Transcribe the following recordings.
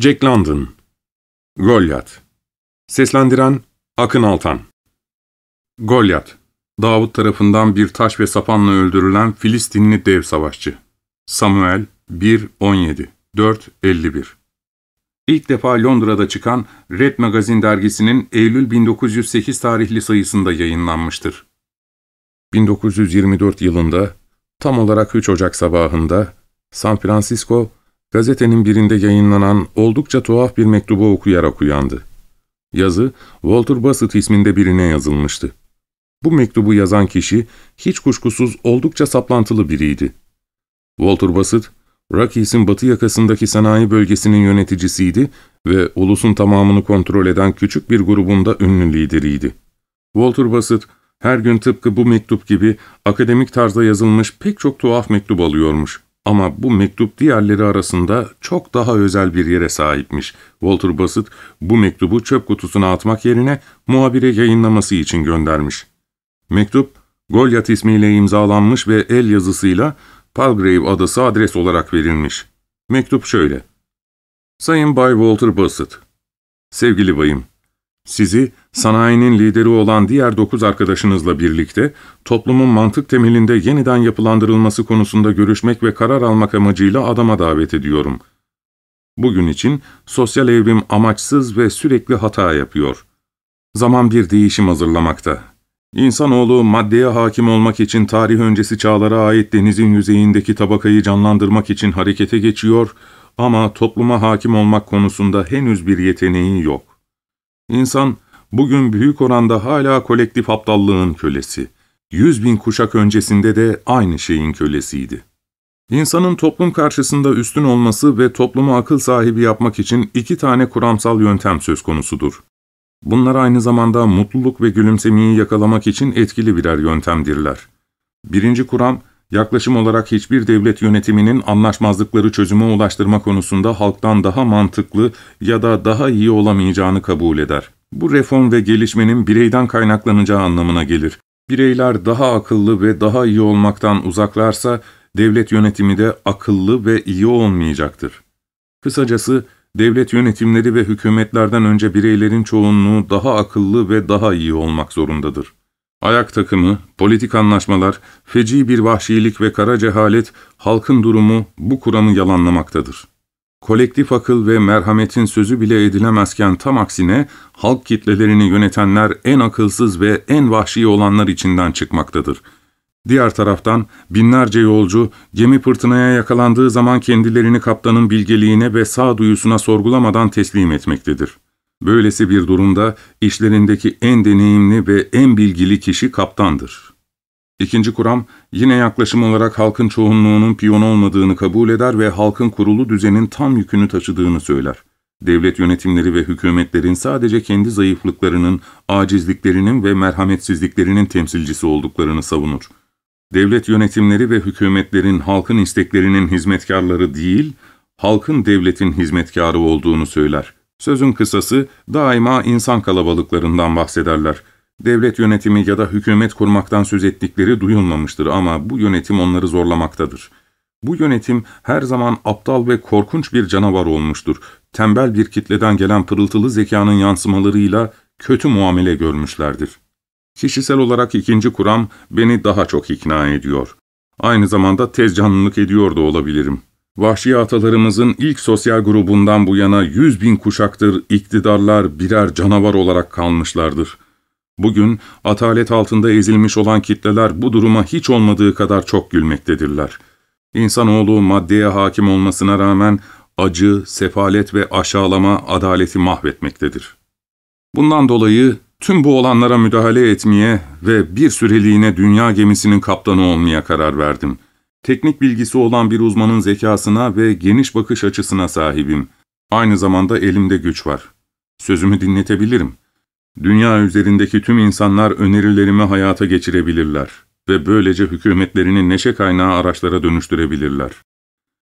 Jack London Goliath Seslendiren Akın Altan Goliath Davut tarafından bir taş ve sapanla öldürülen Filistinli dev savaşçı. Samuel 1.17 4.51 İlk defa Londra'da çıkan Red Magazine dergisinin Eylül 1908 tarihli sayısında yayınlanmıştır. 1924 yılında, tam olarak 3 Ocak sabahında, San Francisco, gazetenin birinde yayınlanan oldukça tuhaf bir mektubu okuyarak uyandı. Yazı, Walter Bassett isminde birine yazılmıştı. Bu mektubu yazan kişi, hiç kuşkusuz oldukça saplantılı biriydi. Walter Bassett, Rockies'in batı yakasındaki sanayi bölgesinin yöneticisiydi ve ulusun tamamını kontrol eden küçük bir grubunda ünlü lideriydi. Walter Bassett, her gün tıpkı bu mektup gibi akademik tarzda yazılmış pek çok tuhaf mektup alıyormuş. Ama bu mektup diğerleri arasında çok daha özel bir yere sahipmiş. Walter Bassett bu mektubu çöp kutusuna atmak yerine muhabire yayınlaması için göndermiş. Mektup, Goliath ismiyle imzalanmış ve el yazısıyla Palgrave adası adres olarak verilmiş. Mektup şöyle. Sayın Bay Walter Bassett, Sevgili bayım, sizi sanayinin lideri olan diğer dokuz arkadaşınızla birlikte toplumun mantık temelinde yeniden yapılandırılması konusunda görüşmek ve karar almak amacıyla adama davet ediyorum. Bugün için sosyal evrim amaçsız ve sürekli hata yapıyor. Zaman bir değişim hazırlamakta. İnsanoğlu maddeye hakim olmak için tarih öncesi çağlara ait denizin yüzeyindeki tabakayı canlandırmak için harekete geçiyor ama topluma hakim olmak konusunda henüz bir yeteneği yok. İnsan, bugün büyük oranda hala kolektif aptallığın kölesi. Yüz bin kuşak öncesinde de aynı şeyin kölesiydi. İnsanın toplum karşısında üstün olması ve toplumu akıl sahibi yapmak için iki tane kuramsal yöntem söz konusudur. Bunlar aynı zamanda mutluluk ve gülümsemeyi yakalamak için etkili birer yöntemdirler. Birinci kuram, yaklaşım olarak hiçbir devlet yönetiminin anlaşmazlıkları çözüme ulaştırma konusunda halktan daha mantıklı ya da daha iyi olamayacağını kabul eder. Bu reform ve gelişmenin bireyden kaynaklanacağı anlamına gelir. Bireyler daha akıllı ve daha iyi olmaktan uzaklarsa, devlet yönetimi de akıllı ve iyi olmayacaktır. Kısacası, devlet yönetimleri ve hükümetlerden önce bireylerin çoğunluğu daha akıllı ve daha iyi olmak zorundadır. Ayak takımı, politik anlaşmalar, feci bir vahşilik ve kara cehalet, halkın durumu bu kuramı yalanlamaktadır. Kolektif akıl ve merhametin sözü bile edilemezken tam aksine halk kitlelerini yönetenler en akılsız ve en vahşi olanlar içinden çıkmaktadır. Diğer taraftan binlerce yolcu gemi fırtınaya yakalandığı zaman kendilerini kaptanın bilgeliğine ve sağduyusuna sorgulamadan teslim etmektedir. Böylesi bir durumda işlerindeki en deneyimli ve en bilgili kişi kaptandır. İkinci kuram, yine yaklaşım olarak halkın çoğunluğunun piyon olmadığını kabul eder ve halkın kurulu düzenin tam yükünü taşıdığını söyler. Devlet yönetimleri ve hükümetlerin sadece kendi zayıflıklarının, acizliklerinin ve merhametsizliklerinin temsilcisi olduklarını savunur. Devlet yönetimleri ve hükümetlerin halkın isteklerinin hizmetkarları değil, halkın devletin hizmetkarı olduğunu söyler. Sözün kısası daima insan kalabalıklarından bahsederler. Devlet yönetimi ya da hükümet kurmaktan söz ettikleri duyulmamıştır ama bu yönetim onları zorlamaktadır. Bu yönetim her zaman aptal ve korkunç bir canavar olmuştur. Tembel bir kitleden gelen pırıltılı zekanın yansımalarıyla kötü muamele görmüşlerdir. Kişisel olarak ikinci kuram beni daha çok ikna ediyor. Aynı zamanda tez canlılık ediyor da olabilirim. Vahşi atalarımızın ilk sosyal grubundan bu yana yüz bin kuşaktır iktidarlar birer canavar olarak kalmışlardır. Bugün atalet altında ezilmiş olan kitleler bu duruma hiç olmadığı kadar çok gülmektedirler. İnsanoğlu maddeye hakim olmasına rağmen acı, sefalet ve aşağılama adaleti mahvetmektedir. Bundan dolayı tüm bu olanlara müdahale etmeye ve bir süreliğine dünya gemisinin kaptanı olmaya karar verdim.'' Teknik bilgisi olan bir uzmanın zekasına ve geniş bakış açısına sahibim. Aynı zamanda elimde güç var. Sözümü dinletebilirim. Dünya üzerindeki tüm insanlar önerilerimi hayata geçirebilirler ve böylece hükümetlerini neşe kaynağı araçlara dönüştürebilirler.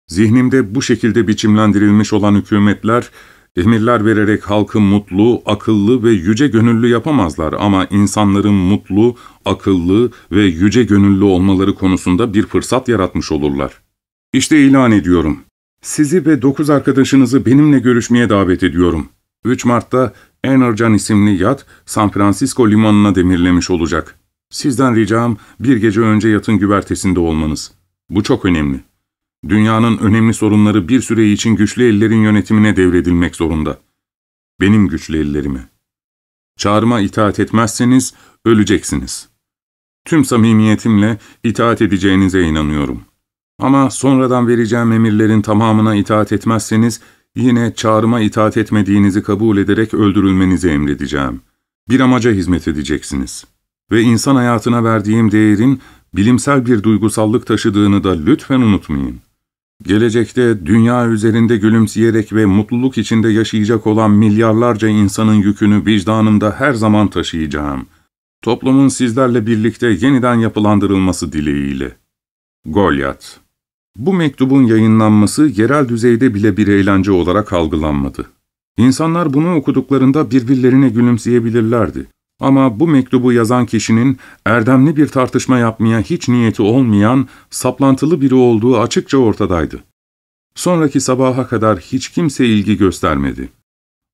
Zihnimde bu şekilde biçimlendirilmiş olan hükümetler, Emirler vererek halkı mutlu, akıllı ve yüce gönüllü yapamazlar ama insanların mutlu, akıllı ve yüce gönüllü olmaları konusunda bir fırsat yaratmış olurlar. İşte ilan ediyorum. Sizi ve dokuz arkadaşınızı benimle görüşmeye davet ediyorum. 3 Mart'ta Enercan isimli yat San Francisco limanına demirlemiş olacak. Sizden ricam bir gece önce yatın güvertesinde olmanız. Bu çok önemli. Dünyanın önemli sorunları bir süre için güçlü ellerin yönetimine devredilmek zorunda. Benim güçlü ellerime. Çağrıma itaat etmezseniz öleceksiniz. Tüm samimiyetimle itaat edeceğinize inanıyorum. Ama sonradan vereceğim emirlerin tamamına itaat etmezseniz yine çağrıma itaat etmediğinizi kabul ederek öldürülmenizi emredeceğim. Bir amaca hizmet edeceksiniz. Ve insan hayatına verdiğim değerin bilimsel bir duygusallık taşıdığını da lütfen unutmayın. Gelecekte dünya üzerinde gülümseyerek ve mutluluk içinde yaşayacak olan milyarlarca insanın yükünü vicdanımda her zaman taşıyacağım. Toplumun sizlerle birlikte yeniden yapılandırılması dileğiyle. Goliath Bu mektubun yayınlanması yerel düzeyde bile bir eğlence olarak algılanmadı. İnsanlar bunu okuduklarında birbirlerine gülümseyebilirlerdi. Ama bu mektubu yazan kişinin erdemli bir tartışma yapmaya hiç niyeti olmayan, saplantılı biri olduğu açıkça ortadaydı. Sonraki sabaha kadar hiç kimse ilgi göstermedi.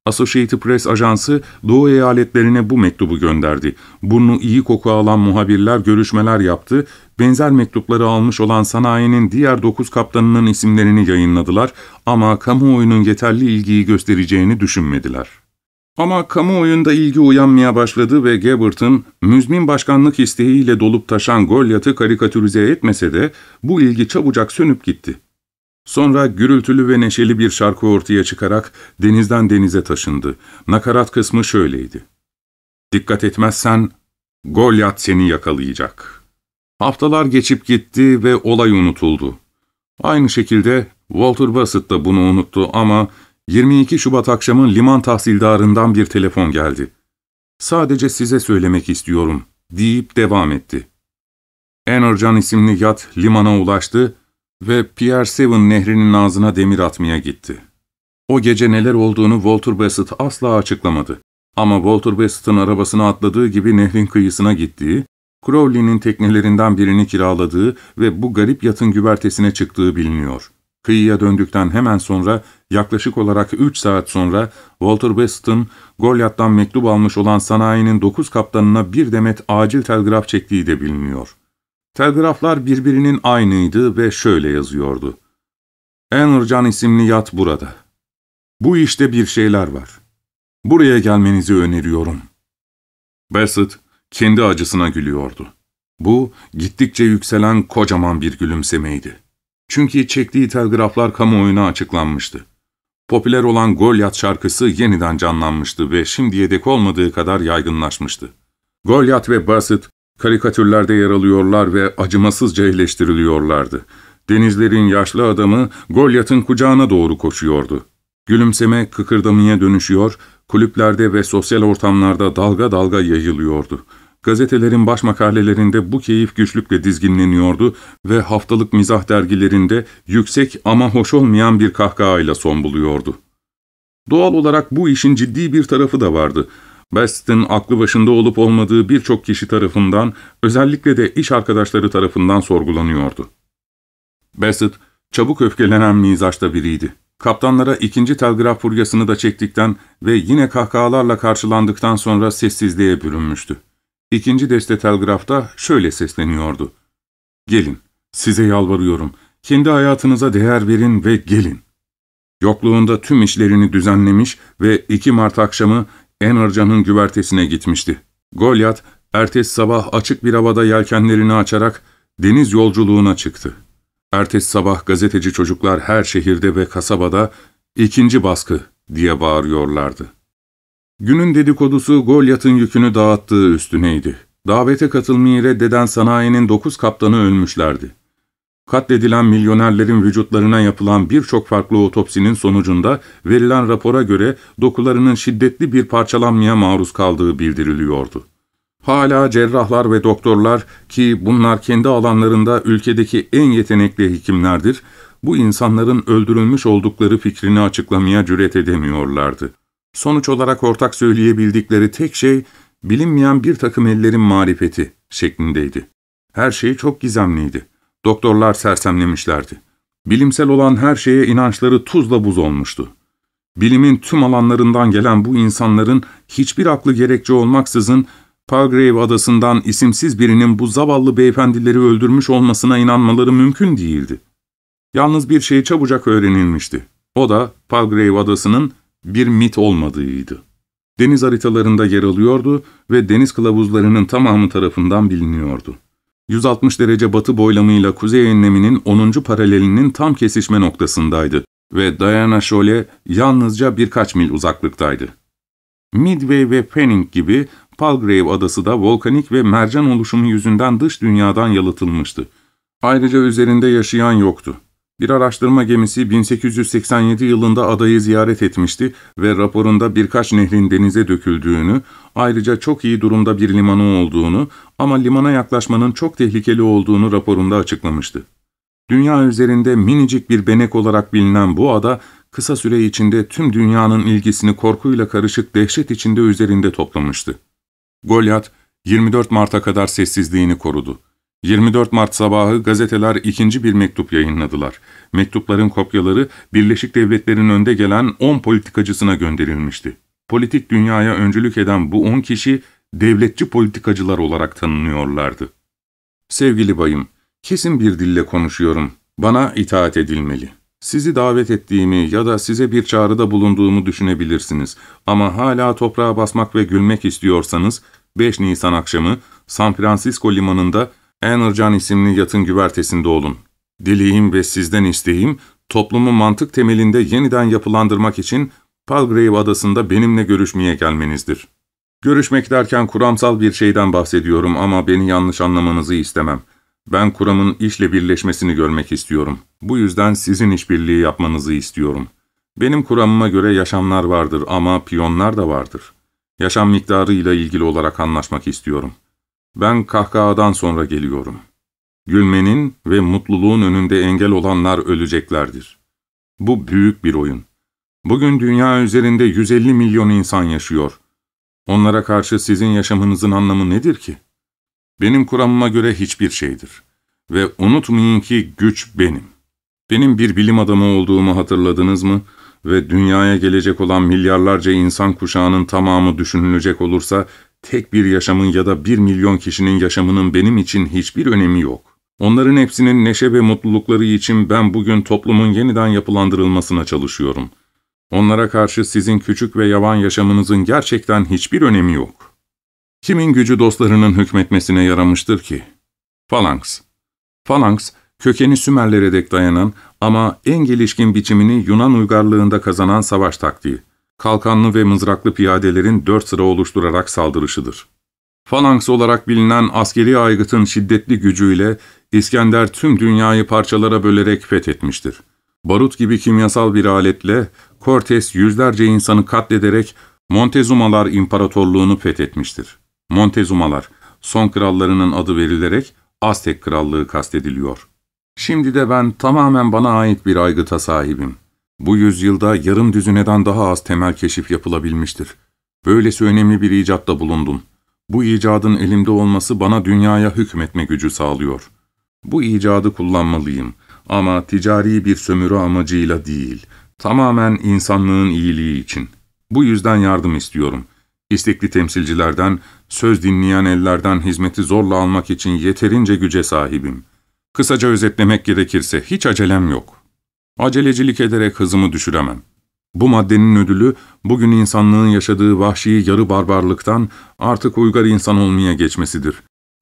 Associated Press ajansı Doğu eyaletlerine bu mektubu gönderdi. Burnu iyi koku alan muhabirler görüşmeler yaptı, benzer mektupları almış olan sanayinin diğer dokuz kaptanının isimlerini yayınladılar ama kamuoyunun yeterli ilgiyi göstereceğini düşünmediler. Ama kamuoyunda ilgi uyanmaya başladı ve Gabbert'ın müzmin başkanlık isteğiyle dolup taşan Goliath'ı karikatürize etmese de bu ilgi çabucak sönüp gitti. Sonra gürültülü ve neşeli bir şarkı ortaya çıkarak denizden denize taşındı. Nakarat kısmı şöyleydi. Dikkat etmezsen Goliath seni yakalayacak. Haftalar geçip gitti ve olay unutuldu. Aynı şekilde Walter Bassett da bunu unuttu ama 22 Şubat akşamı liman tahsildarından bir telefon geldi. Sadece size söylemek istiyorum, deyip devam etti. Enercan isimli yat limana ulaştı ve Pierre Seven nehrinin ağzına demir atmaya gitti. O gece neler olduğunu Walter Bassett asla açıklamadı. Ama Walter Bassett'ın arabasına atladığı gibi nehrin kıyısına gittiği, Crowley'nin teknelerinden birini kiraladığı ve bu garip yatın güvertesine çıktığı biliniyor. Kıyıya döndükten hemen sonra, yaklaşık olarak 3 saat sonra, Walter Bassett'ın Goliath'tan mektup almış olan sanayinin 9 kaptanına bir demet acil telgraf çektiği de biliniyor. Telgraflar birbirinin aynıydı ve şöyle yazıyordu. Enercan isimli yat burada. Bu işte bir şeyler var. Buraya gelmenizi öneriyorum. Bassett kendi acısına gülüyordu. Bu gittikçe yükselen kocaman bir gülümsemeydi. Çünkü çektiği telgraflar kamuoyuna açıklanmıştı. Popüler olan Goliath şarkısı yeniden canlanmıştı ve şimdiye dek olmadığı kadar yaygınlaşmıştı. Goliath ve Bassett karikatürlerde yer alıyorlar ve acımasızca eleştiriliyorlardı. Denizlerin yaşlı adamı Goliath'ın kucağına doğru koşuyordu. Gülümseme kıkırdamaya dönüşüyor, kulüplerde ve sosyal ortamlarda dalga dalga yayılıyordu. Gazetelerin baş makalelerinde bu keyif güçlükle dizginleniyordu ve haftalık mizah dergilerinde yüksek ama hoş olmayan bir kahkahayla son buluyordu. Doğal olarak bu işin ciddi bir tarafı da vardı. Best'in aklı başında olup olmadığı birçok kişi tarafından, özellikle de iş arkadaşları tarafından sorgulanıyordu. Bassett, çabuk öfkelenen mizaçta biriydi. Kaptanlara ikinci telgraf furyasını da çektikten ve yine kahkahalarla karşılandıktan sonra sessizliğe bürünmüştü. İkinci deste telgrafta şöyle sesleniyordu. Gelin, size yalvarıyorum, kendi hayatınıza değer verin ve gelin. Yokluğunda tüm işlerini düzenlemiş ve 2 Mart akşamı Enercan'ın güvertesine gitmişti. Goliath, ertesi sabah açık bir havada yelkenlerini açarak deniz yolculuğuna çıktı. Ertesi sabah gazeteci çocuklar her şehirde ve kasabada ikinci baskı diye bağırıyorlardı. Günün dedikodusu Goliath'ın yükünü dağıttığı üstüneydi. Davete katılmayı reddeden sanayinin dokuz kaptanı ölmüşlerdi. Katledilen milyonerlerin vücutlarına yapılan birçok farklı otopsinin sonucunda verilen rapora göre dokularının şiddetli bir parçalanmaya maruz kaldığı bildiriliyordu. Hala cerrahlar ve doktorlar ki bunlar kendi alanlarında ülkedeki en yetenekli hekimlerdir, bu insanların öldürülmüş oldukları fikrini açıklamaya cüret edemiyorlardı. Sonuç olarak ortak söyleyebildikleri tek şey, bilinmeyen bir takım ellerin marifeti şeklindeydi. Her şey çok gizemliydi. Doktorlar sersemlemişlerdi. Bilimsel olan her şeye inançları tuzla buz olmuştu. Bilimin tüm alanlarından gelen bu insanların hiçbir aklı gerekçe olmaksızın Palgrave adasından isimsiz birinin bu zavallı beyefendileri öldürmüş olmasına inanmaları mümkün değildi. Yalnız bir şey çabucak öğrenilmişti. O da Palgrave adasının bir mit olmadığıydı. Deniz haritalarında yer alıyordu ve deniz kılavuzlarının tamamı tarafından biliniyordu. 160 derece batı boylamıyla kuzey enleminin 10. paralelinin tam kesişme noktasındaydı ve Diana Shoal'e yalnızca birkaç mil uzaklıktaydı. Midway ve Penning gibi Palgrave adası da volkanik ve mercan oluşumu yüzünden dış dünyadan yalıtılmıştı. Ayrıca üzerinde yaşayan yoktu. Bir araştırma gemisi 1887 yılında adayı ziyaret etmişti ve raporunda birkaç nehrin denize döküldüğünü, ayrıca çok iyi durumda bir limanı olduğunu ama limana yaklaşmanın çok tehlikeli olduğunu raporunda açıklamıştı. Dünya üzerinde minicik bir benek olarak bilinen bu ada, kısa süre içinde tüm dünyanın ilgisini korkuyla karışık dehşet içinde üzerinde toplamıştı. Goliath, 24 Mart'a kadar sessizliğini korudu. 24 Mart sabahı gazeteler ikinci bir mektup yayınladılar. Mektupların kopyaları Birleşik Devletler'in önde gelen 10 politikacısına gönderilmişti. Politik dünyaya öncülük eden bu 10 kişi devletçi politikacılar olarak tanınıyorlardı. Sevgili bayım, kesin bir dille konuşuyorum. Bana itaat edilmeli. Sizi davet ettiğimi ya da size bir çağrıda bulunduğumu düşünebilirsiniz. Ama hala toprağa basmak ve gülmek istiyorsanız 5 Nisan akşamı San Francisco limanında Enercan isimli yatın güvertesinde olun. Dileğim ve sizden isteğim, toplumu mantık temelinde yeniden yapılandırmak için Palgrave adasında benimle görüşmeye gelmenizdir. Görüşmek derken kuramsal bir şeyden bahsediyorum ama beni yanlış anlamanızı istemem. Ben kuramın işle birleşmesini görmek istiyorum. Bu yüzden sizin işbirliği yapmanızı istiyorum. Benim kuramıma göre yaşamlar vardır ama piyonlar da vardır. Yaşam miktarıyla ilgili olarak anlaşmak istiyorum. Ben kahkahadan sonra geliyorum. Gülmenin ve mutluluğun önünde engel olanlar öleceklerdir. Bu büyük bir oyun. Bugün dünya üzerinde 150 milyon insan yaşıyor. Onlara karşı sizin yaşamınızın anlamı nedir ki? Benim kuramıma göre hiçbir şeydir. Ve unutmayın ki güç benim. Benim bir bilim adamı olduğumu hatırladınız mı? Ve dünyaya gelecek olan milyarlarca insan kuşağının tamamı düşünülecek olursa, tek bir yaşamın ya da bir milyon kişinin yaşamının benim için hiçbir önemi yok. Onların hepsinin neşe ve mutlulukları için ben bugün toplumun yeniden yapılandırılmasına çalışıyorum. Onlara karşı sizin küçük ve yavan yaşamınızın gerçekten hiçbir önemi yok. Kimin gücü dostlarının hükmetmesine yaramıştır ki? Phalanx. Phalanx, kökeni Sümerlere dek dayanan ama en gelişkin biçimini Yunan uygarlığında kazanan savaş taktiği. Kalkanlı ve mızraklı piyadelerin dört sıra oluşturarak saldırışıdır. Phalanx olarak bilinen askeri aygıtın şiddetli gücüyle İskender tüm dünyayı parçalara bölerek fethetmiştir. Barut gibi kimyasal bir aletle Cortes yüzlerce insanı katlederek Montezumalar İmparatorluğunu fethetmiştir. Montezumalar, son krallarının adı verilerek Aztek Krallığı kastediliyor. Şimdi de ben tamamen bana ait bir aygıta sahibim. Bu yüzyılda yarım düzineden daha az temel keşif yapılabilmiştir. Böylesi önemli bir icatta bulundum. Bu icadın elimde olması bana dünyaya hükmetme gücü sağlıyor. Bu icadı kullanmalıyım ama ticari bir sömürü amacıyla değil, tamamen insanlığın iyiliği için. Bu yüzden yardım istiyorum. İstekli temsilcilerden, söz dinleyen ellerden hizmeti zorla almak için yeterince güce sahibim. Kısaca özetlemek gerekirse hiç acelem yok. Acelecilik ederek hızımı düşüremem. Bu maddenin ödülü, bugün insanlığın yaşadığı vahşi yarı barbarlıktan artık uygar insan olmaya geçmesidir.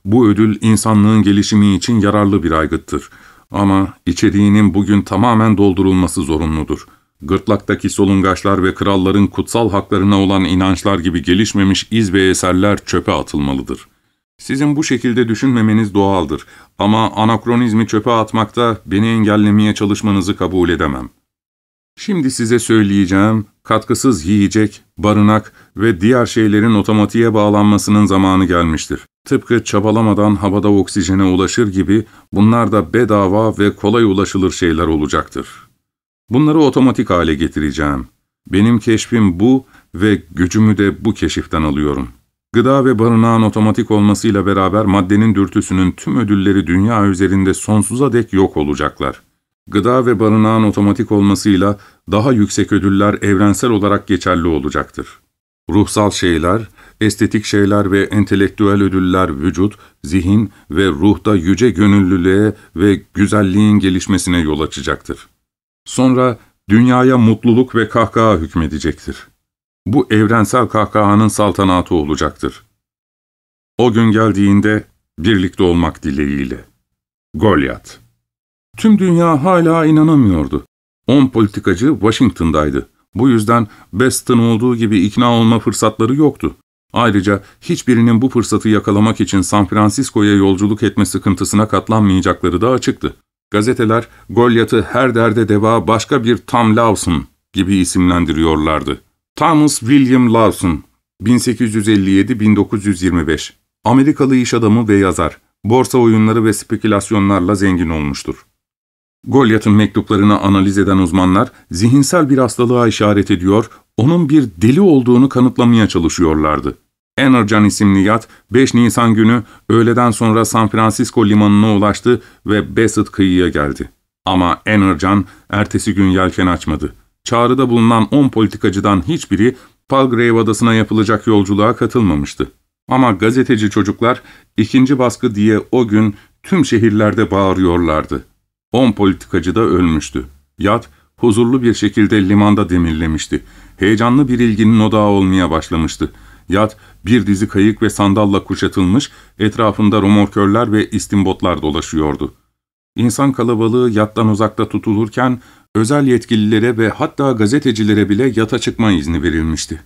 Bu ödül insanlığın gelişimi için yararlı bir aygıttır. Ama içeriğinin bugün tamamen doldurulması zorunludur. Gırtlaktaki solungaçlar ve kralların kutsal haklarına olan inançlar gibi gelişmemiş iz ve eserler çöpe atılmalıdır. Sizin bu şekilde düşünmemeniz doğaldır ama anakronizmi çöpe atmakta beni engellemeye çalışmanızı kabul edemem. Şimdi size söyleyeceğim, katkısız yiyecek, barınak ve diğer şeylerin otomatiğe bağlanmasının zamanı gelmiştir. Tıpkı çabalamadan havada oksijene ulaşır gibi bunlar da bedava ve kolay ulaşılır şeyler olacaktır. Bunları otomatik hale getireceğim. Benim keşfim bu ve gücümü de bu keşiften alıyorum. Gıda ve barınağın otomatik olmasıyla beraber maddenin dürtüsünün tüm ödülleri dünya üzerinde sonsuza dek yok olacaklar. gıda ve barınağın otomatik olmasıyla daha yüksek ödüller evrensel olarak geçerli olacaktır. Ruhsal şeyler, estetik şeyler ve entelektüel ödüller vücut, zihin ve ruhta yüce gönüllülüğe ve güzelliğin gelişmesine yol açacaktır. Sonra dünyaya mutluluk ve kahkaha hükmedecektir. Bu evrensel kahkahanın saltanatı olacaktır. O gün geldiğinde birlikte olmak dileğiyle. Goliath Tüm dünya hala inanamıyordu. On politikacı Washington'daydı. Bu yüzden Beston olduğu gibi ikna olma fırsatları yoktu. Ayrıca hiçbirinin bu fırsatı yakalamak için San Francisco'ya yolculuk etme sıkıntısına katlanmayacakları da açıktı. Gazeteler Goliath'ı her derde deva başka bir Tom Lawson gibi isimlendiriyorlardı. Thomas William Lawson 1857-1925 Amerikalı iş adamı ve yazar. Borsa oyunları ve spekülasyonlarla zengin olmuştur. Goliath'ın mektuplarını analiz eden uzmanlar zihinsel bir hastalığa işaret ediyor, onun bir deli olduğunu kanıtlamaya çalışıyorlardı. Enercan isimli yat 5 Nisan günü öğleden sonra San Francisco limanına ulaştı ve Bassett kıyıya geldi. Ama Enercan ertesi gün yelken açmadı. Çağrıda bulunan 10 politikacıdan hiçbiri Palgrave adasına yapılacak yolculuğa katılmamıştı. Ama gazeteci çocuklar ikinci baskı diye o gün tüm şehirlerde bağırıyorlardı. 10 politikacı da ölmüştü. Yat huzurlu bir şekilde limanda demirlemişti. Heyecanlı bir ilginin odağı olmaya başlamıştı. Yat bir dizi kayık ve sandalla kuşatılmış, etrafında romorkörler ve istimbotlar dolaşıyordu. İnsan kalabalığı yattan uzakta tutulurken, özel yetkililere ve hatta gazetecilere bile yata çıkma izni verilmişti.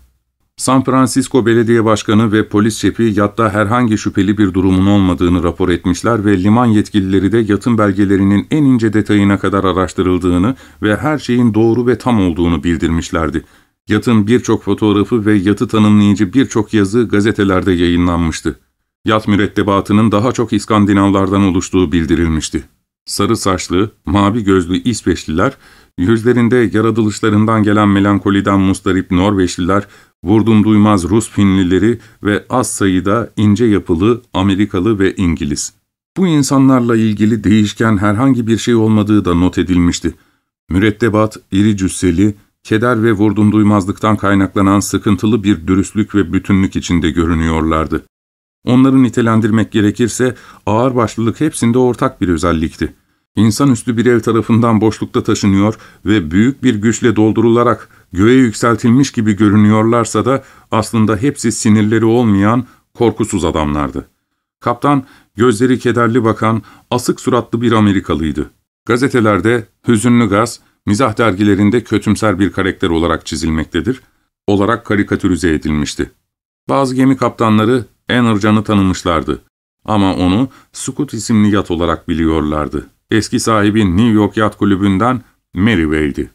San Francisco Belediye Başkanı ve polis şefi yatta herhangi şüpheli bir durumun olmadığını rapor etmişler ve liman yetkilileri de yatın belgelerinin en ince detayına kadar araştırıldığını ve her şeyin doğru ve tam olduğunu bildirmişlerdi. Yatın birçok fotoğrafı ve yatı tanımlayıcı birçok yazı gazetelerde yayınlanmıştı. Yat mürettebatının daha çok İskandinavlardan oluştuğu bildirilmişti. Sarı saçlı, mavi gözlü İsveçliler, yüzlerinde yaratılışlarından gelen melankoliden mustarip Norveçliler, vurdum duymaz Rus Finlileri ve az sayıda ince yapılı Amerikalı ve İngiliz. Bu insanlarla ilgili değişken herhangi bir şey olmadığı da not edilmişti. Mürettebat, iri cüsseli, keder ve vurdum duymazlıktan kaynaklanan sıkıntılı bir dürüstlük ve bütünlük içinde görünüyorlardı. Onları nitelendirmek gerekirse ağırbaşlılık hepsinde ortak bir özellikti. İnsanüstü bir el tarafından boşlukta taşınıyor ve büyük bir güçle doldurularak göğe yükseltilmiş gibi görünüyorlarsa da aslında hepsi sinirleri olmayan korkusuz adamlardı. Kaptan, gözleri kederli bakan, asık suratlı bir Amerikalıydı. Gazetelerde hüzünlü gaz, mizah dergilerinde kötümser bir karakter olarak çizilmektedir, olarak karikatürize edilmişti. Bazı gemi kaptanları Enercan'ı tanımışlardı ama onu Scoot isimli yat olarak biliyorlardı. Eski sahibi New York Yat Kulübü'nden Merivale'di.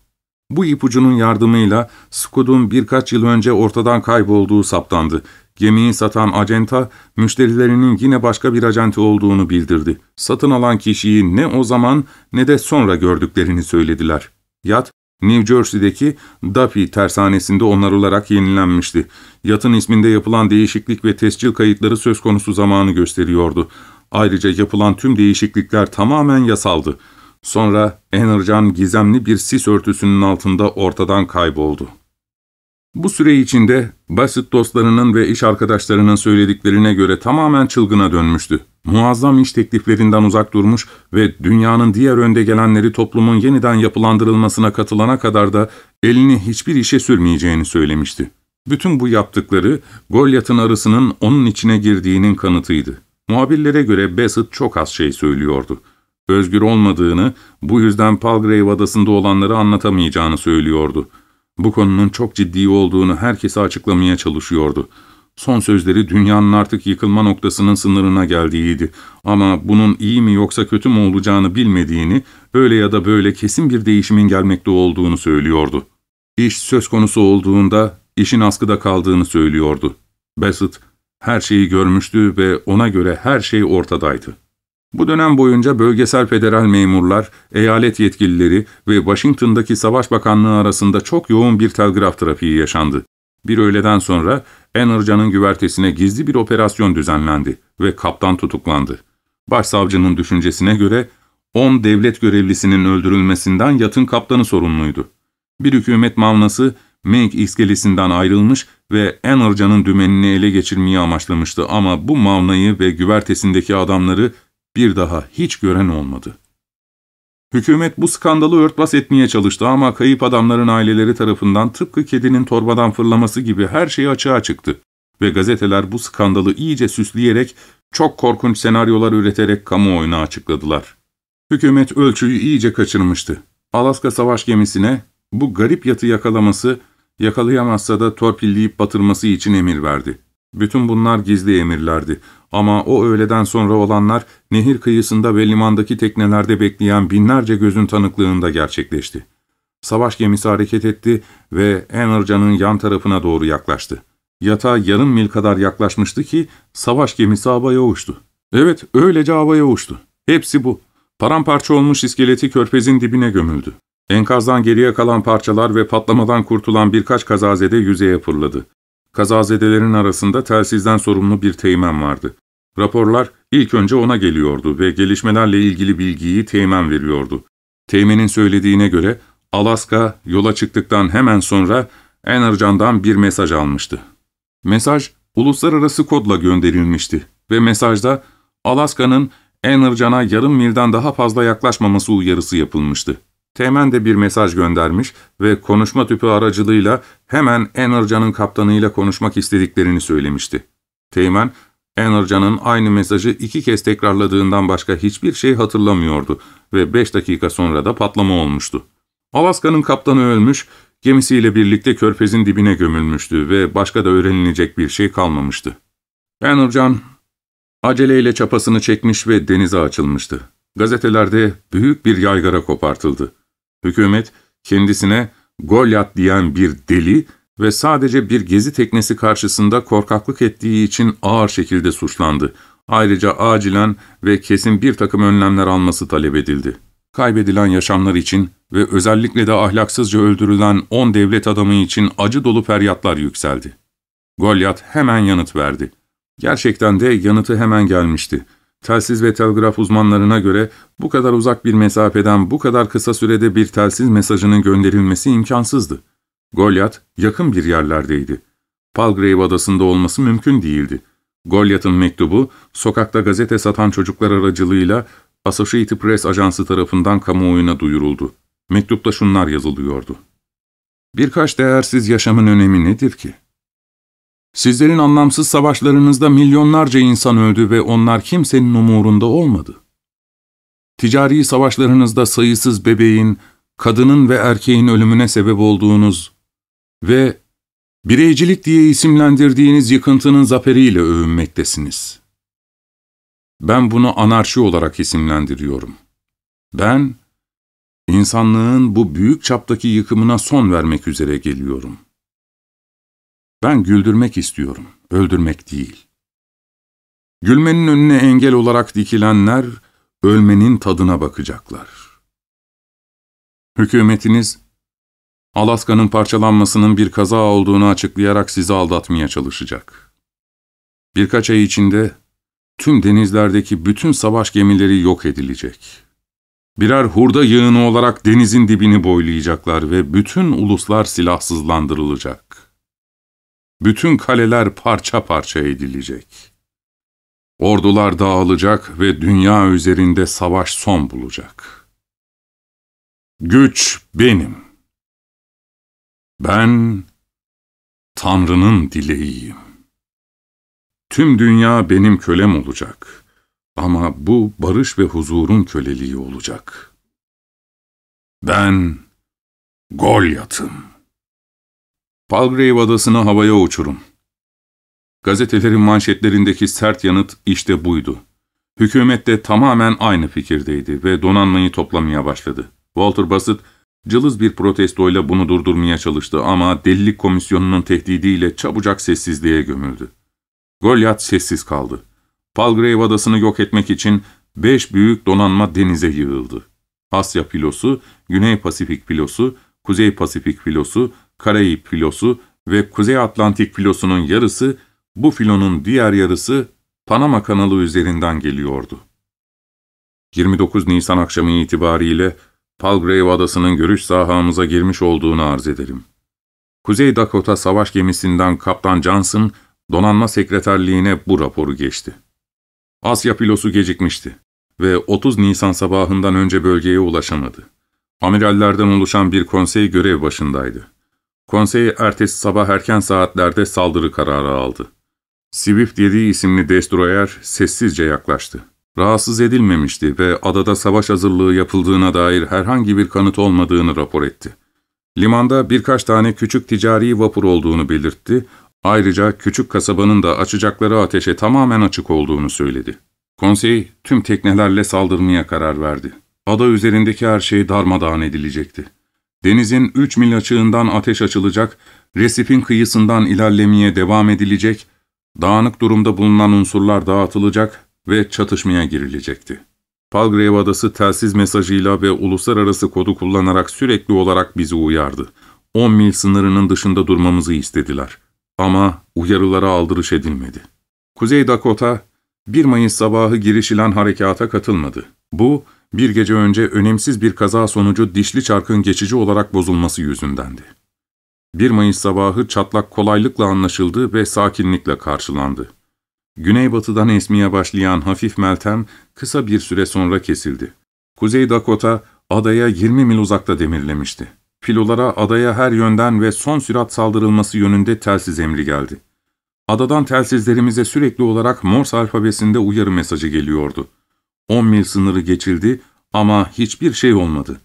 Bu ipucunun yardımıyla Scoot'un birkaç yıl önce ortadan kaybolduğu saptandı. Gemiyi satan acenta, müşterilerinin yine başka bir acenti olduğunu bildirdi. Satın alan kişiyi ne o zaman ne de sonra gördüklerini söylediler. Yat, New Jersey'deki Duffy tersanesinde onarılarak yenilenmişti. Yatın isminde yapılan değişiklik ve tescil kayıtları söz konusu zamanı gösteriyordu. Ayrıca yapılan tüm değişiklikler tamamen yasaldı. Sonra Enercan gizemli bir sis örtüsünün altında ortadan kayboldu. Bu süre içinde basit dostlarının ve iş arkadaşlarının söylediklerine göre tamamen çılgına dönmüştü. Muazzam iş tekliflerinden uzak durmuş ve dünyanın diğer önde gelenleri toplumun yeniden yapılandırılmasına katılana kadar da elini hiçbir işe sürmeyeceğini söylemişti. Bütün bu yaptıkları Goliath'ın arısının onun içine girdiğinin kanıtıydı. Muhabirlere göre Bassett çok az şey söylüyordu. Özgür olmadığını, bu yüzden Palgrave adasında olanları anlatamayacağını söylüyordu. Bu konunun çok ciddi olduğunu herkese açıklamaya çalışıyordu. Son sözleri dünyanın artık yıkılma noktasının sınırına geldiğiydi. Ama bunun iyi mi yoksa kötü mü olacağını bilmediğini, öyle ya da böyle kesin bir değişimin gelmekte olduğunu söylüyordu. İş söz konusu olduğunda işin askıda kaldığını söylüyordu. Bassett her şeyi görmüştü ve ona göre her şey ortadaydı. Bu dönem boyunca bölgesel federal memurlar, eyalet yetkilileri ve Washington'daki Savaş Bakanlığı arasında çok yoğun bir telgraf trafiği yaşandı. Bir öğleden sonra Enercan'ın güvertesine gizli bir operasyon düzenlendi ve kaptan tutuklandı. Başsavcının düşüncesine göre 10 devlet görevlisinin öldürülmesinden yatın kaptanı sorumluydu. Bir hükümet mavnası Mink iskelesinden ayrılmış ve Enercan'ın dümenini ele geçirmeyi amaçlamıştı ama bu mavnayı ve güvertesindeki adamları bir daha hiç gören olmadı. Hükümet bu skandalı örtbas etmeye çalıştı ama kayıp adamların aileleri tarafından tıpkı kedinin torbadan fırlaması gibi her şey açığa çıktı ve gazeteler bu skandalı iyice süsleyerek çok korkunç senaryolar üreterek kamuoyuna açıkladılar. Hükümet ölçüyü iyice kaçırmıştı. Alaska savaş gemisine bu garip yatı yakalaması, yakalayamazsa da torpilleyip batırması için emir verdi. Bütün bunlar gizli emirlerdi ama o öğleden sonra olanlar nehir kıyısında ve limandaki teknelerde bekleyen binlerce gözün tanıklığında gerçekleşti. Savaş gemisi hareket etti ve Enercan'ın yan tarafına doğru yaklaştı. Yatağa yarım mil kadar yaklaşmıştı ki savaş gemisi havaya uçtu. Evet, öylece havaya uçtu. Hepsi bu. Paramparça olmuş iskeleti körfezin dibine gömüldü. Enkazdan geriye kalan parçalar ve patlamadan kurtulan birkaç kazazede yüzeye fırladı. Kazazedelerin arasında telsizden sorumlu bir teğmen vardı. Raporlar ilk önce ona geliyordu ve gelişmelerle ilgili bilgiyi teğmen veriyordu. Teğmenin söylediğine göre Alaska yola çıktıktan hemen sonra Enercan'dan bir mesaj almıştı. Mesaj uluslararası kodla gönderilmişti ve mesajda Alaska'nın Enercan'a yarım milden daha fazla yaklaşmaması uyarısı yapılmıştı. Teğmen de bir mesaj göndermiş ve konuşma tüpü aracılığıyla hemen Enercan'ın kaptanıyla konuşmak istediklerini söylemişti. Teğmen, Enercan'ın aynı mesajı iki kez tekrarladığından başka hiçbir şey hatırlamıyordu ve beş dakika sonra da patlama olmuştu. Alaska'nın kaptanı ölmüş, gemisiyle birlikte körfezin dibine gömülmüştü ve başka da öğrenilecek bir şey kalmamıştı. Enercan, aceleyle çapasını çekmiş ve denize açılmıştı. Gazetelerde büyük bir yaygara kopartıldı. Hükümet kendisine Golyat diyen bir deli ve sadece bir gezi teknesi karşısında korkaklık ettiği için ağır şekilde suçlandı. Ayrıca acilen ve kesin bir takım önlemler alması talep edildi. Kaybedilen yaşamlar için ve özellikle de ahlaksızca öldürülen on devlet adamı için acı dolu feryatlar yükseldi. Golyat hemen yanıt verdi. Gerçekten de yanıtı hemen gelmişti. Telsiz ve telgraf uzmanlarına göre bu kadar uzak bir mesafeden bu kadar kısa sürede bir telsiz mesajının gönderilmesi imkansızdı. Goliath yakın bir yerlerdeydi. Palgrave adasında olması mümkün değildi. Goliath'ın mektubu, sokakta gazete satan çocuklar aracılığıyla Associated Press ajansı tarafından kamuoyuna duyuruldu. Mektupta şunlar yazılıyordu. Birkaç değersiz yaşamın önemi nedir ki? Sizlerin anlamsız savaşlarınızda milyonlarca insan öldü ve onlar kimsenin umurunda olmadı. Ticari savaşlarınızda sayısız bebeğin, kadının ve erkeğin ölümüne sebep olduğunuz ve bireycilik diye isimlendirdiğiniz yıkıntının zaferiyle övünmektesiniz. Ben bunu anarşi olarak isimlendiriyorum. Ben, insanlığın bu büyük çaptaki yıkımına son vermek üzere geliyorum.'' Ben güldürmek istiyorum, öldürmek değil. Gülmenin önüne engel olarak dikilenler, ölmenin tadına bakacaklar. Hükümetiniz, Alaska'nın parçalanmasının bir kaza olduğunu açıklayarak sizi aldatmaya çalışacak. Birkaç ay içinde tüm denizlerdeki bütün savaş gemileri yok edilecek. Birer hurda yığını olarak denizin dibini boylayacaklar ve bütün uluslar silahsızlandırılacak bütün kaleler parça parça edilecek. Ordular dağılacak ve dünya üzerinde savaş son bulacak. Güç benim. Ben Tanrı'nın dileğiyim. Tüm dünya benim kölem olacak. Ama bu barış ve huzurun köleliği olacak. Ben Golyat'ım. Palgrave adasını havaya uçurun. Gazetelerin manşetlerindeki sert yanıt işte buydu. Hükümet de tamamen aynı fikirdeydi ve donanmayı toplamaya başladı. Walter Bassett, cılız bir protestoyla bunu durdurmaya çalıştı ama delilik komisyonunun tehdidiyle çabucak sessizliğe gömüldü. Goliath sessiz kaldı. Palgrave adasını yok etmek için beş büyük donanma denize yığıldı. Asya filosu, Güney Pasifik filosu, Kuzey Pasifik filosu, Karayip filosu ve Kuzey Atlantik filosunun yarısı, bu filonun diğer yarısı Panama kanalı üzerinden geliyordu. 29 Nisan akşamı itibariyle Palgrave Adası'nın görüş sahamıza girmiş olduğunu arz ederim. Kuzey Dakota savaş gemisinden Kaptan Johnson, donanma sekreterliğine bu raporu geçti. Asya filosu gecikmişti ve 30 Nisan sabahından önce bölgeye ulaşamadı. Amirallerden oluşan bir konsey görev başındaydı. Konsey ertesi sabah erken saatlerde saldırı kararı aldı. Swift 7 isimli destroyer sessizce yaklaştı. Rahatsız edilmemişti ve adada savaş hazırlığı yapıldığına dair herhangi bir kanıt olmadığını rapor etti. Limanda birkaç tane küçük ticari vapur olduğunu belirtti, ayrıca küçük kasabanın da açacakları ateşe tamamen açık olduğunu söyledi. Konsey tüm teknelerle saldırmaya karar verdi. Ada üzerindeki her şey darmadağın edilecekti. Denizin 3 mil açığından ateş açılacak, resifin kıyısından ilerlemeye devam edilecek, dağınık durumda bulunan unsurlar dağıtılacak ve çatışmaya girilecekti. Palgrave Adası telsiz mesajıyla ve uluslararası kodu kullanarak sürekli olarak bizi uyardı. 10 mil sınırının dışında durmamızı istediler. Ama uyarılara aldırış edilmedi. Kuzey Dakota, 1 Mayıs sabahı girişilen harekata katılmadı. Bu, bir gece önce önemsiz bir kaza sonucu dişli çarkın geçici olarak bozulması yüzündendi. 1 Mayıs sabahı çatlak kolaylıkla anlaşıldı ve sakinlikle karşılandı. Güneybatıdan esmeye başlayan hafif meltem kısa bir süre sonra kesildi. Kuzey Dakota adaya 20 mil uzakta demirlemişti. Filolara adaya her yönden ve son sürat saldırılması yönünde telsiz emri geldi. Adadan telsizlerimize sürekli olarak Morse alfabesinde uyarı mesajı geliyordu. 10 mil sınırı geçildi ama hiçbir şey olmadı.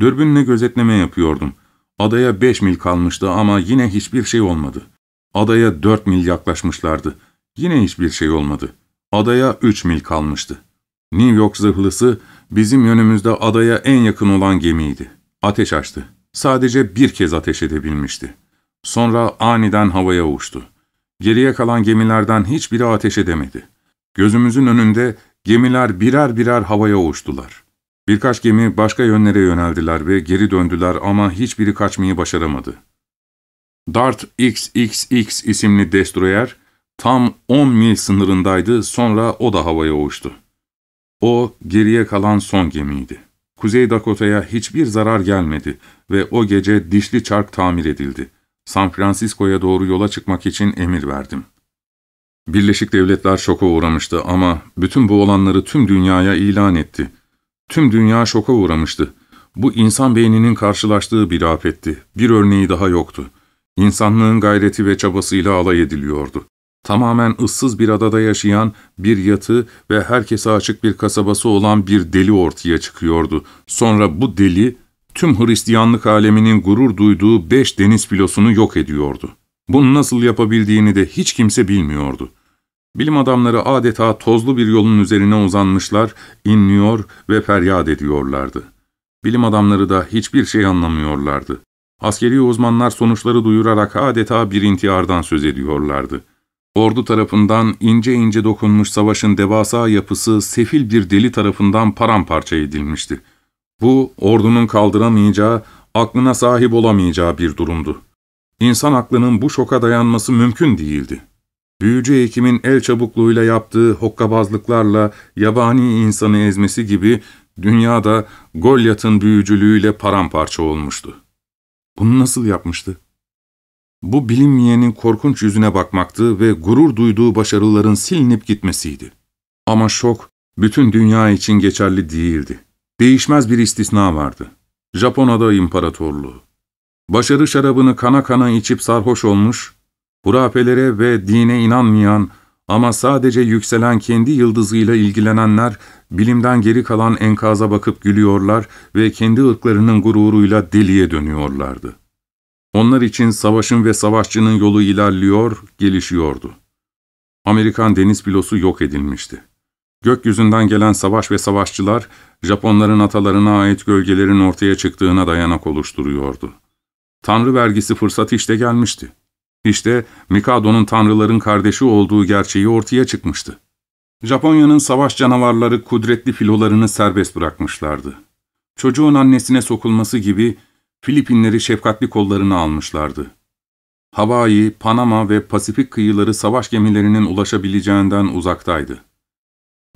Dürbünle gözetleme yapıyordum. Adaya 5 mil kalmıştı ama yine hiçbir şey olmadı. Adaya 4 mil yaklaşmışlardı. Yine hiçbir şey olmadı. Adaya 3 mil kalmıştı. New York zırhlısı bizim yönümüzde adaya en yakın olan gemiydi. Ateş açtı. Sadece bir kez ateş edebilmişti. Sonra aniden havaya uçtu. Geriye kalan gemilerden hiçbiri ateş edemedi. Gözümüzün önünde gemiler birer birer havaya uçtular. Birkaç gemi başka yönlere yöneldiler ve geri döndüler ama hiçbiri kaçmayı başaramadı. Dart XXX isimli destroyer tam 10 mil sınırındaydı sonra o da havaya uçtu. O geriye kalan son gemiydi. Kuzey Dakota'ya hiçbir zarar gelmedi ve o gece dişli çark tamir edildi. San Francisco'ya doğru yola çıkmak için emir verdim. Birleşik Devletler şoka uğramıştı ama bütün bu olanları tüm dünyaya ilan etti. Tüm dünya şoka uğramıştı. Bu insan beyninin karşılaştığı bir afetti. Bir örneği daha yoktu. İnsanlığın gayreti ve çabasıyla alay ediliyordu. Tamamen ıssız bir adada yaşayan bir yatı ve herkese açık bir kasabası olan bir deli ortaya çıkıyordu. Sonra bu deli, tüm Hristiyanlık aleminin gurur duyduğu beş deniz filosunu yok ediyordu. Bunu nasıl yapabildiğini de hiç kimse bilmiyordu. Bilim adamları adeta tozlu bir yolun üzerine uzanmışlar, inliyor ve feryat ediyorlardı. Bilim adamları da hiçbir şey anlamıyorlardı. Askeri uzmanlar sonuçları duyurarak adeta bir intihardan söz ediyorlardı. Ordu tarafından ince ince dokunmuş savaşın devasa yapısı sefil bir deli tarafından paramparça edilmişti. Bu, ordunun kaldıramayacağı, aklına sahip olamayacağı bir durumdu. İnsan aklının bu şoka dayanması mümkün değildi. Büyücü hekimin el çabukluğuyla yaptığı hokkabazlıklarla yabani insanı ezmesi gibi dünyada Golyat'ın büyücülüğüyle paramparça olmuştu. Bunu nasıl yapmıştı? Bu bilinmeyenin korkunç yüzüne bakmaktı ve gurur duyduğu başarıların silinip gitmesiydi. Ama şok bütün dünya için geçerli değildi. Değişmez bir istisna vardı. Japon Ada İmparatorluğu. Başarı şarabını kana kana içip sarhoş olmuş, hurafelere ve dine inanmayan ama sadece yükselen kendi yıldızıyla ilgilenenler, bilimden geri kalan enkaza bakıp gülüyorlar ve kendi ırklarının gururuyla deliye dönüyorlardı. Onlar için savaşın ve savaşçının yolu ilerliyor, gelişiyordu. Amerikan deniz filosu yok edilmişti. Gökyüzünden gelen savaş ve savaşçılar, Japonların atalarına ait gölgelerin ortaya çıktığına dayanak oluşturuyordu. Tanrı vergisi fırsatı işte gelmişti. İşte Mikado'nun tanrıların kardeşi olduğu gerçeği ortaya çıkmıştı. Japonya'nın savaş canavarları kudretli filolarını serbest bırakmışlardı. Çocuğun annesine sokulması gibi Filipinleri şefkatli kollarına almışlardı. Hawaii, Panama ve Pasifik kıyıları savaş gemilerinin ulaşabileceğinden uzaktaydı.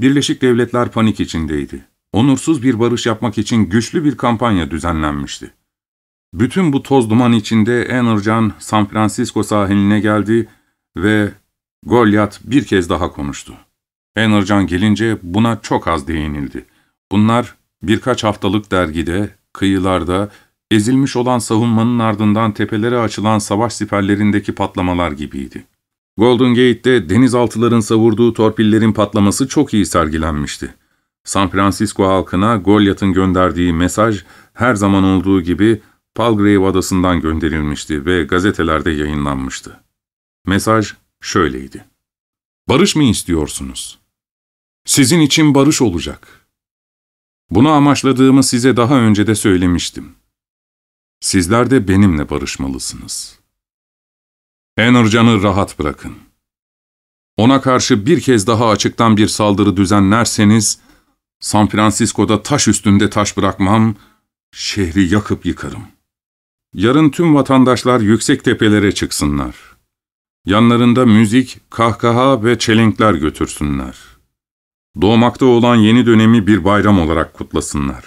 Birleşik Devletler panik içindeydi. onursuz bir barış yapmak için güçlü bir kampanya düzenlenmişti. Bütün bu toz duman içinde Enercan San Francisco sahiline geldi ve Goliath bir kez daha konuştu. Enercan gelince buna çok az değinildi. Bunlar birkaç haftalık dergide, kıyılarda, ezilmiş olan savunmanın ardından tepelere açılan savaş siperlerindeki patlamalar gibiydi. Golden Gate'de denizaltıların savurduğu torpillerin patlaması çok iyi sergilenmişti. San Francisco halkına Goliath'ın gönderdiği mesaj her zaman olduğu gibi Palgrave adasından gönderilmişti ve gazetelerde yayınlanmıştı. Mesaj şöyleydi. Barış mı istiyorsunuz? Sizin için barış olacak. Bunu amaçladığımı size daha önce de söylemiştim. Sizler de benimle barışmalısınız. Enercan'ı rahat bırakın. Ona karşı bir kez daha açıktan bir saldırı düzenlerseniz, San Francisco'da taş üstünde taş bırakmam, şehri yakıp yıkarım. Yarın tüm vatandaşlar yüksek tepelere çıksınlar. Yanlarında müzik, kahkaha ve çelenkler götürsünler. Doğmakta olan yeni dönemi bir bayram olarak kutlasınlar.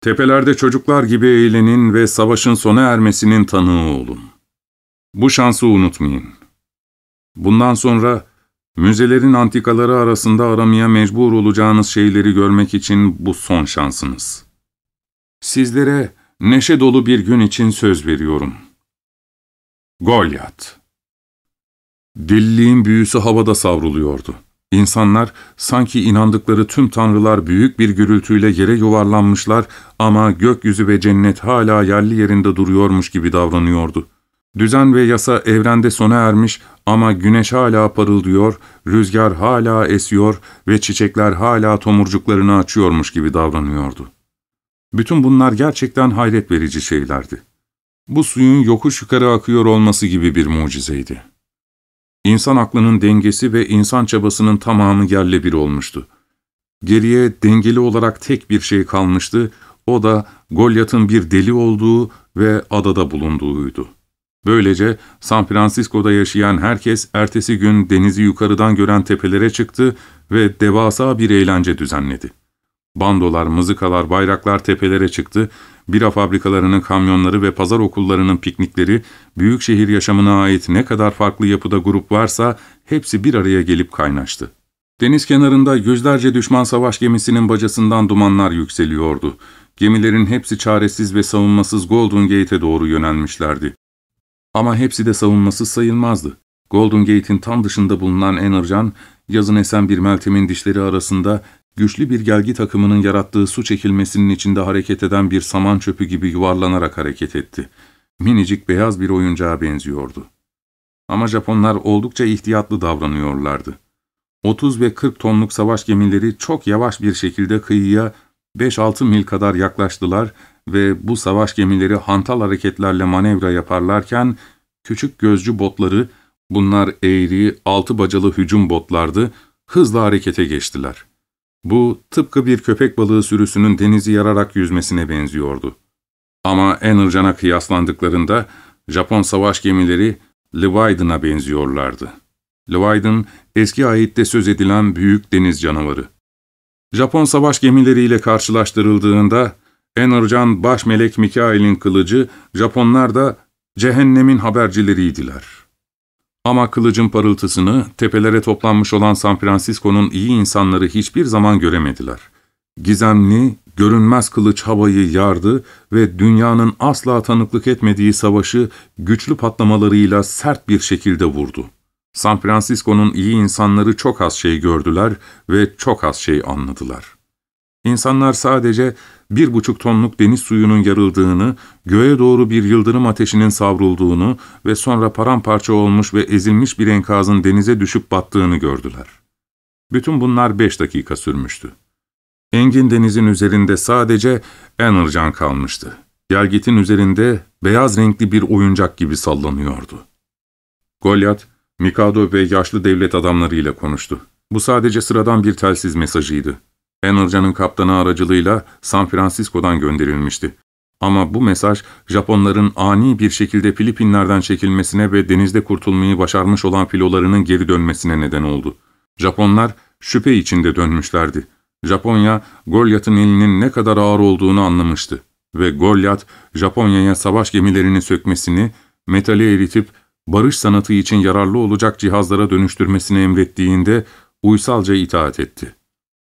Tepelerde çocuklar gibi eğlenin ve savaşın sona ermesinin tanığı olun. Bu şansı unutmayın. Bundan sonra müzelerin antikaları arasında aramaya mecbur olacağınız şeyleri görmek için bu son şansınız. Sizlere neşe dolu bir gün için söz veriyorum. Goliath Deliliğin büyüsü havada savruluyordu. İnsanlar sanki inandıkları tüm tanrılar büyük bir gürültüyle yere yuvarlanmışlar ama gökyüzü ve cennet hala yerli yerinde duruyormuş gibi davranıyordu. Düzen ve yasa evrende sona ermiş ama güneş hala parıldıyor, rüzgar hala esiyor ve çiçekler hala tomurcuklarını açıyormuş gibi davranıyordu. Bütün bunlar gerçekten hayret verici şeylerdi. Bu suyun yokuş yukarı akıyor olması gibi bir mucizeydi. İnsan aklının dengesi ve insan çabasının tamamı yerle bir olmuştu. Geriye dengeli olarak tek bir şey kalmıştı, o da Golyat'ın bir deli olduğu ve adada bulunduğuydu. Böylece San Francisco'da yaşayan herkes ertesi gün denizi yukarıdan gören tepelere çıktı ve devasa bir eğlence düzenledi. Bandolar, mızıkalar, bayraklar tepelere çıktı, bira fabrikalarının kamyonları ve pazar okullarının piknikleri, büyük şehir yaşamına ait ne kadar farklı yapıda grup varsa hepsi bir araya gelip kaynaştı. Deniz kenarında yüzlerce düşman savaş gemisinin bacasından dumanlar yükseliyordu. Gemilerin hepsi çaresiz ve savunmasız Golden Gate'e doğru yönelmişlerdi. Ama hepsi de savunmasız sayılmazdı. Golden Gate'in tam dışında bulunan Enercan, yazın esen bir Meltem'in dişleri arasında güçlü bir gelgi takımının yarattığı su çekilmesinin içinde hareket eden bir saman çöpü gibi yuvarlanarak hareket etti. Minicik beyaz bir oyuncağa benziyordu. Ama Japonlar oldukça ihtiyatlı davranıyorlardı. 30 ve 40 tonluk savaş gemileri çok yavaş bir şekilde kıyıya 5-6 mil kadar yaklaştılar ve bu savaş gemileri hantal hareketlerle manevra yaparlarken küçük gözcü botları, bunlar eğri, altı bacalı hücum botlardı, hızla harekete geçtiler. Bu tıpkı bir köpek balığı sürüsünün denizi yararak yüzmesine benziyordu. Ama Enercan'a kıyaslandıklarında Japon savaş gemileri Leviathan'a benziyorlardı. Leviathan, eski ayette söz edilen büyük deniz canavarı. Japon savaş gemileriyle karşılaştırıldığında Enercan baş melek Mikail'in kılıcı, Japonlar da cehennemin habercileriydiler. Ama kılıcın parıltısını tepelere toplanmış olan San Francisco'nun iyi insanları hiçbir zaman göremediler. Gizemli, görünmez kılıç havayı yardı ve dünyanın asla tanıklık etmediği savaşı güçlü patlamalarıyla sert bir şekilde vurdu. San Francisco'nun iyi insanları çok az şey gördüler ve çok az şey anladılar. İnsanlar sadece bir buçuk tonluk deniz suyunun yarıldığını, göğe doğru bir yıldırım ateşinin savrulduğunu ve sonra paramparça olmuş ve ezilmiş bir enkazın denize düşüp battığını gördüler. Bütün bunlar beş dakika sürmüştü. Engin denizin üzerinde sadece Enercan kalmıştı. Gelgitin üzerinde beyaz renkli bir oyuncak gibi sallanıyordu. Goliath, Mikado ve yaşlı devlet adamlarıyla konuştu. Bu sadece sıradan bir telsiz mesajıydı. Enercan'ın kaptanı aracılığıyla San Francisco'dan gönderilmişti. Ama bu mesaj Japonların ani bir şekilde Filipinler'den çekilmesine ve denizde kurtulmayı başarmış olan filolarının geri dönmesine neden oldu. Japonlar şüphe içinde dönmüşlerdi. Japonya, Golyat'ın elinin ne kadar ağır olduğunu anlamıştı ve Golyat, Japonya'ya savaş gemilerini sökmesini, metali eritip barış sanatı için yararlı olacak cihazlara dönüştürmesini emrettiğinde uysalca itaat etti.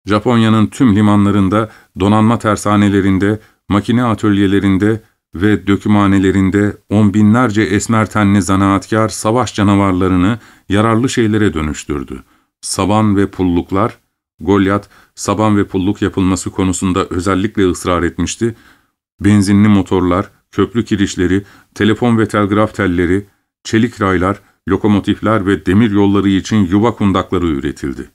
Japonya'nın tüm limanlarında, donanma tersanelerinde, makine atölyelerinde ve dökümhanelerinde on binlerce esmer tenli zanaatkar savaş canavarlarını yararlı şeylere dönüştürdü. Saban ve pulluklar, Golyat, saban ve pulluk yapılması konusunda özellikle ısrar etmişti, benzinli motorlar, köprü kirişleri, telefon ve telgraf telleri, çelik raylar, lokomotifler ve demir yolları için yuva kundakları üretildi.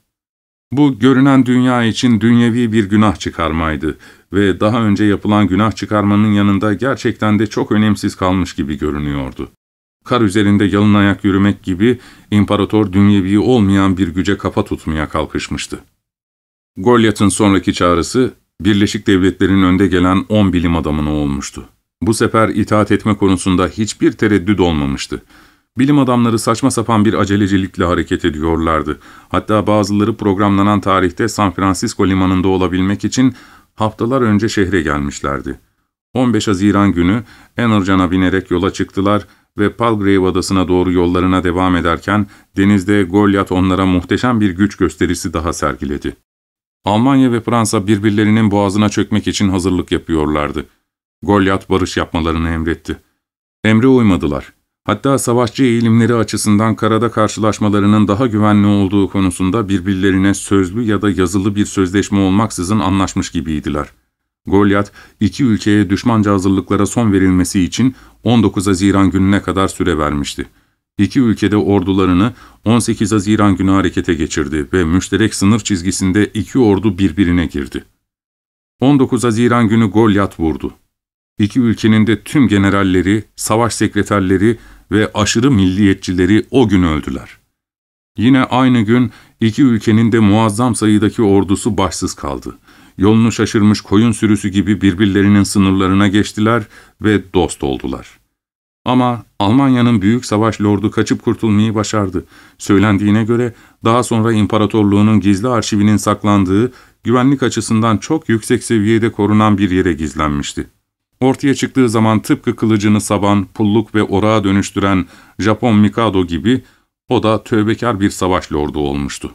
Bu görünen dünya için dünyevi bir günah çıkarmaydı ve daha önce yapılan günah çıkarmanın yanında gerçekten de çok önemsiz kalmış gibi görünüyordu. Kar üzerinde yalın ayak yürümek gibi imparator dünyevi olmayan bir güce kafa tutmaya kalkışmıştı. Goliath'ın sonraki çağrısı Birleşik Devletler'in önde gelen 10 bilim adamına olmuştu. Bu sefer itaat etme konusunda hiçbir tereddüt olmamıştı. Bilim adamları saçma sapan bir acelecilikle hareket ediyorlardı. Hatta bazıları programlanan tarihte San Francisco limanında olabilmek için haftalar önce şehre gelmişlerdi. 15 Haziran günü Enercan'a binerek yola çıktılar ve Palgrave adasına doğru yollarına devam ederken denizde Goliath onlara muhteşem bir güç gösterisi daha sergiledi. Almanya ve Fransa birbirlerinin boğazına çökmek için hazırlık yapıyorlardı. Goliath barış yapmalarını emretti. Emre uymadılar. Hatta savaşçı eğilimleri açısından karada karşılaşmalarının daha güvenli olduğu konusunda birbirlerine sözlü ya da yazılı bir sözleşme olmaksızın anlaşmış gibiydiler. Goliath, iki ülkeye düşmanca hazırlıklara son verilmesi için 19 Haziran gününe kadar süre vermişti. İki ülkede ordularını 18 Haziran günü harekete geçirdi ve müşterek sınır çizgisinde iki ordu birbirine girdi. 19 Haziran günü Goliath vurdu. İki ülkenin de tüm generalleri, savaş sekreterleri ve aşırı milliyetçileri o gün öldüler. Yine aynı gün iki ülkenin de muazzam sayıdaki ordusu başsız kaldı. Yolunu şaşırmış koyun sürüsü gibi birbirlerinin sınırlarına geçtiler ve dost oldular. Ama Almanya'nın büyük savaş lordu kaçıp kurtulmayı başardı. Söylendiğine göre daha sonra imparatorluğunun gizli arşivinin saklandığı, güvenlik açısından çok yüksek seviyede korunan bir yere gizlenmişti. Ortaya çıktığı zaman tıpkı kılıcını saban, pulluk ve orağa dönüştüren Japon Mikado gibi o da tövbekar bir savaş lordu olmuştu.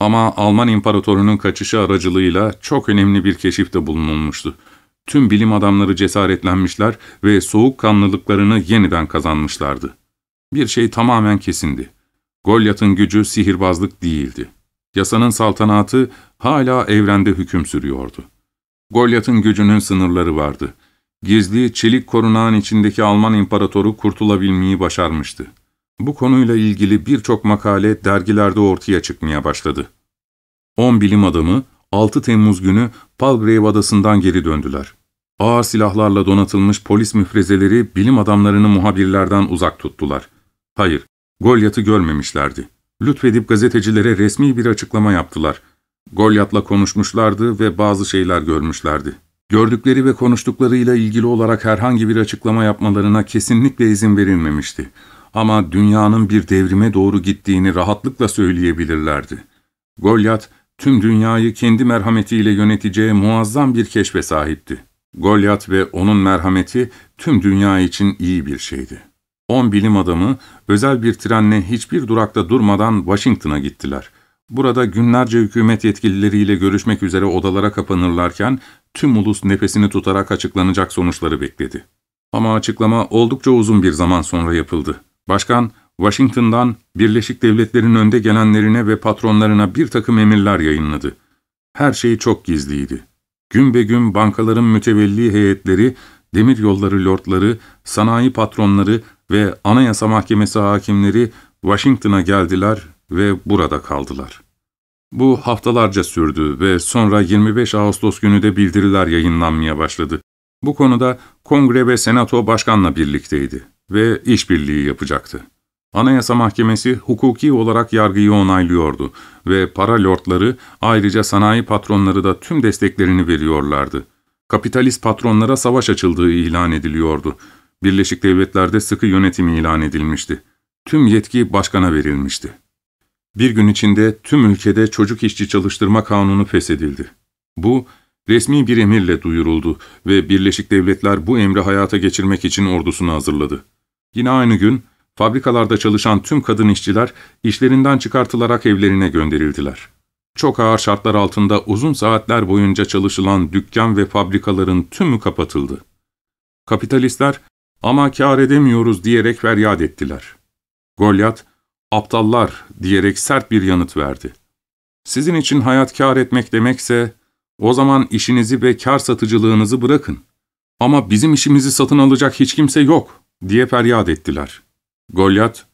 Ama Alman imparatorunun kaçışı aracılığıyla çok önemli bir keşifte bulunulmuştu. Tüm bilim adamları cesaretlenmişler ve soğukkanlılıklarını yeniden kazanmışlardı. Bir şey tamamen kesindi. Golyat'ın gücü sihirbazlık değildi. Yasanın saltanatı hala evrende hüküm sürüyordu. Golyat'ın gücünün sınırları vardı. Gizli, çelik korunağın içindeki Alman imparatoru kurtulabilmeyi başarmıştı. Bu konuyla ilgili birçok makale dergilerde ortaya çıkmaya başladı. 10 bilim adamı 6 Temmuz günü Palgrave adasından geri döndüler. Ağır silahlarla donatılmış polis müfrezeleri bilim adamlarını muhabirlerden uzak tuttular. Hayır, Golyat'ı görmemişlerdi. Lütfedip gazetecilere resmi bir açıklama yaptılar. Golyat'la konuşmuşlardı ve bazı şeyler görmüşlerdi. Gördükleri ve konuştuklarıyla ilgili olarak herhangi bir açıklama yapmalarına kesinlikle izin verilmemişti. Ama dünyanın bir devrime doğru gittiğini rahatlıkla söyleyebilirlerdi. Golyat, tüm dünyayı kendi merhametiyle yöneteceği muazzam bir keşfe sahipti. Golyat ve onun merhameti tüm dünya için iyi bir şeydi. On bilim adamı özel bir trenle hiçbir durakta durmadan Washington'a gittiler. Burada günlerce hükümet yetkilileriyle görüşmek üzere odalara kapanırlarken tüm ulus nefesini tutarak açıklanacak sonuçları bekledi. Ama açıklama oldukça uzun bir zaman sonra yapıldı. Başkan, Washington'dan Birleşik Devletler'in önde gelenlerine ve patronlarına bir takım emirler yayınladı. Her şey çok gizliydi. Gün be gün bankaların mütevelli heyetleri, demir yolları lordları, sanayi patronları ve anayasa mahkemesi hakimleri Washington'a geldiler ve burada kaldılar. Bu haftalarca sürdü ve sonra 25 Ağustos günü de bildiriler yayınlanmaya başladı. Bu konuda Kongre ve Senato başkanla birlikteydi ve işbirliği yapacaktı. Anayasa Mahkemesi hukuki olarak yargıyı onaylıyordu ve para lordları ayrıca sanayi patronları da tüm desteklerini veriyorlardı. Kapitalist patronlara savaş açıldığı ilan ediliyordu. Birleşik Devletler'de sıkı yönetim ilan edilmişti. Tüm yetki başkana verilmişti. Bir gün içinde tüm ülkede çocuk işçi çalıştırma kanunu feshedildi. Bu, resmi bir emirle duyuruldu ve Birleşik Devletler bu emri hayata geçirmek için ordusunu hazırladı. Yine aynı gün, fabrikalarda çalışan tüm kadın işçiler işlerinden çıkartılarak evlerine gönderildiler. Çok ağır şartlar altında uzun saatler boyunca çalışılan dükkan ve fabrikaların tümü kapatıldı. Kapitalistler, ama kâr edemiyoruz diyerek feryat ettiler. Golyat, aptallar diyerek sert bir yanıt verdi. Sizin için hayat kâr etmek demekse, o zaman işinizi ve kâr satıcılığınızı bırakın. Ama bizim işimizi satın alacak hiç kimse yok, diye feryat ettiler. Golyat,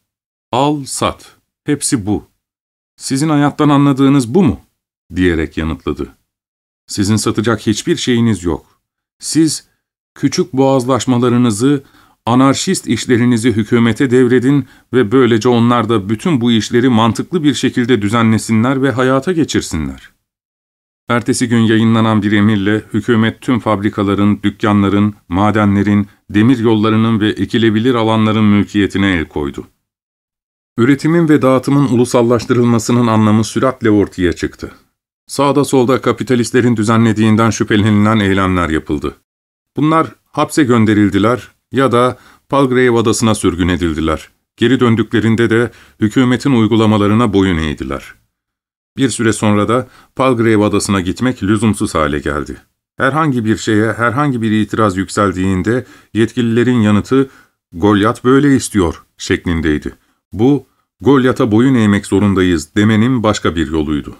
al sat, hepsi bu. Sizin hayattan anladığınız bu mu? diyerek yanıtladı. Sizin satacak hiçbir şeyiniz yok. Siz, küçük boğazlaşmalarınızı, anarşist işlerinizi hükümete devredin ve böylece onlar da bütün bu işleri mantıklı bir şekilde düzenlesinler ve hayata geçirsinler. Ertesi gün yayınlanan bir emirle hükümet tüm fabrikaların, dükkanların, madenlerin, demir yollarının ve ekilebilir alanların mülkiyetine el koydu. Üretimin ve dağıtımın ulusallaştırılmasının anlamı süratle ortaya çıktı. Sağda solda kapitalistlerin düzenlediğinden şüphelenilen eylemler yapıldı. Bunlar hapse gönderildiler ya da Palgrave adasına sürgün edildiler. Geri döndüklerinde de hükümetin uygulamalarına boyun eğdiler. Bir süre sonra da Palgrave adasına gitmek lüzumsuz hale geldi. Herhangi bir şeye, herhangi bir itiraz yükseldiğinde yetkililerin yanıtı ''Golyat böyle istiyor'' şeklindeydi. Bu, Golyat'a boyun eğmek zorundayız demenin başka bir yoluydu.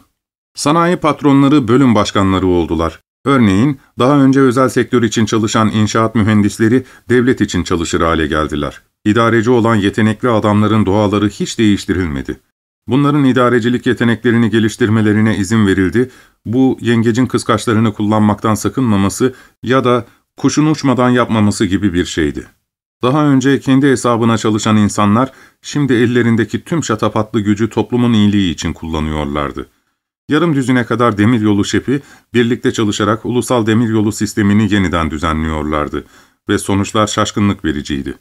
Sanayi patronları bölüm başkanları oldular. Örneğin daha önce özel sektör için çalışan inşaat mühendisleri devlet için çalışır hale geldiler. İdareci olan yetenekli adamların doğaları hiç değiştirilmedi. Bunların idarecilik yeteneklerini geliştirmelerine izin verildi, bu yengecin kıskaçlarını kullanmaktan sakınmaması ya da kuşun uçmadan yapmaması gibi bir şeydi. Daha önce kendi hesabına çalışan insanlar, şimdi ellerindeki tüm şatafatlı gücü toplumun iyiliği için kullanıyorlardı. Yarım düzine kadar demiryolu şefi, birlikte çalışarak ulusal demiryolu sistemini yeniden düzenliyorlardı ve sonuçlar şaşkınlık vericiydi.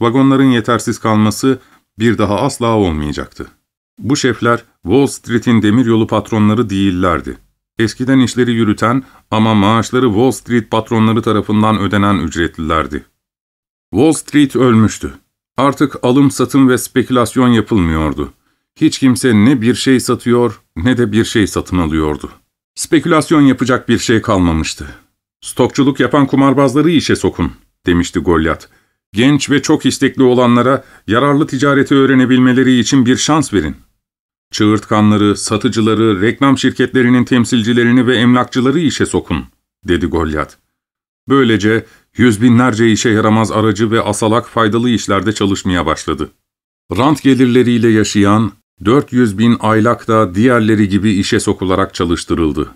Vagonların yetersiz kalması bir daha asla olmayacaktı. Bu şefler Wall Street'in demiryolu patronları değillerdi. Eskiden işleri yürüten ama maaşları Wall Street patronları tarafından ödenen ücretlilerdi. Wall Street ölmüştü. Artık alım satım ve spekülasyon yapılmıyordu. Hiç kimse ne bir şey satıyor ne de bir şey satın alıyordu. Spekülasyon yapacak bir şey kalmamıştı. Stokçuluk yapan kumarbazları işe sokun, demişti Golyat. Genç ve çok istekli olanlara yararlı ticareti öğrenebilmeleri için bir şans verin. Çığırtkanları, satıcıları, reklam şirketlerinin temsilcilerini ve emlakçıları işe sokun, dedi Golyat. Böylece yüz binlerce işe yaramaz aracı ve asalak faydalı işlerde çalışmaya başladı. Rant gelirleriyle yaşayan, 400 bin aylak da diğerleri gibi işe sokularak çalıştırıldı.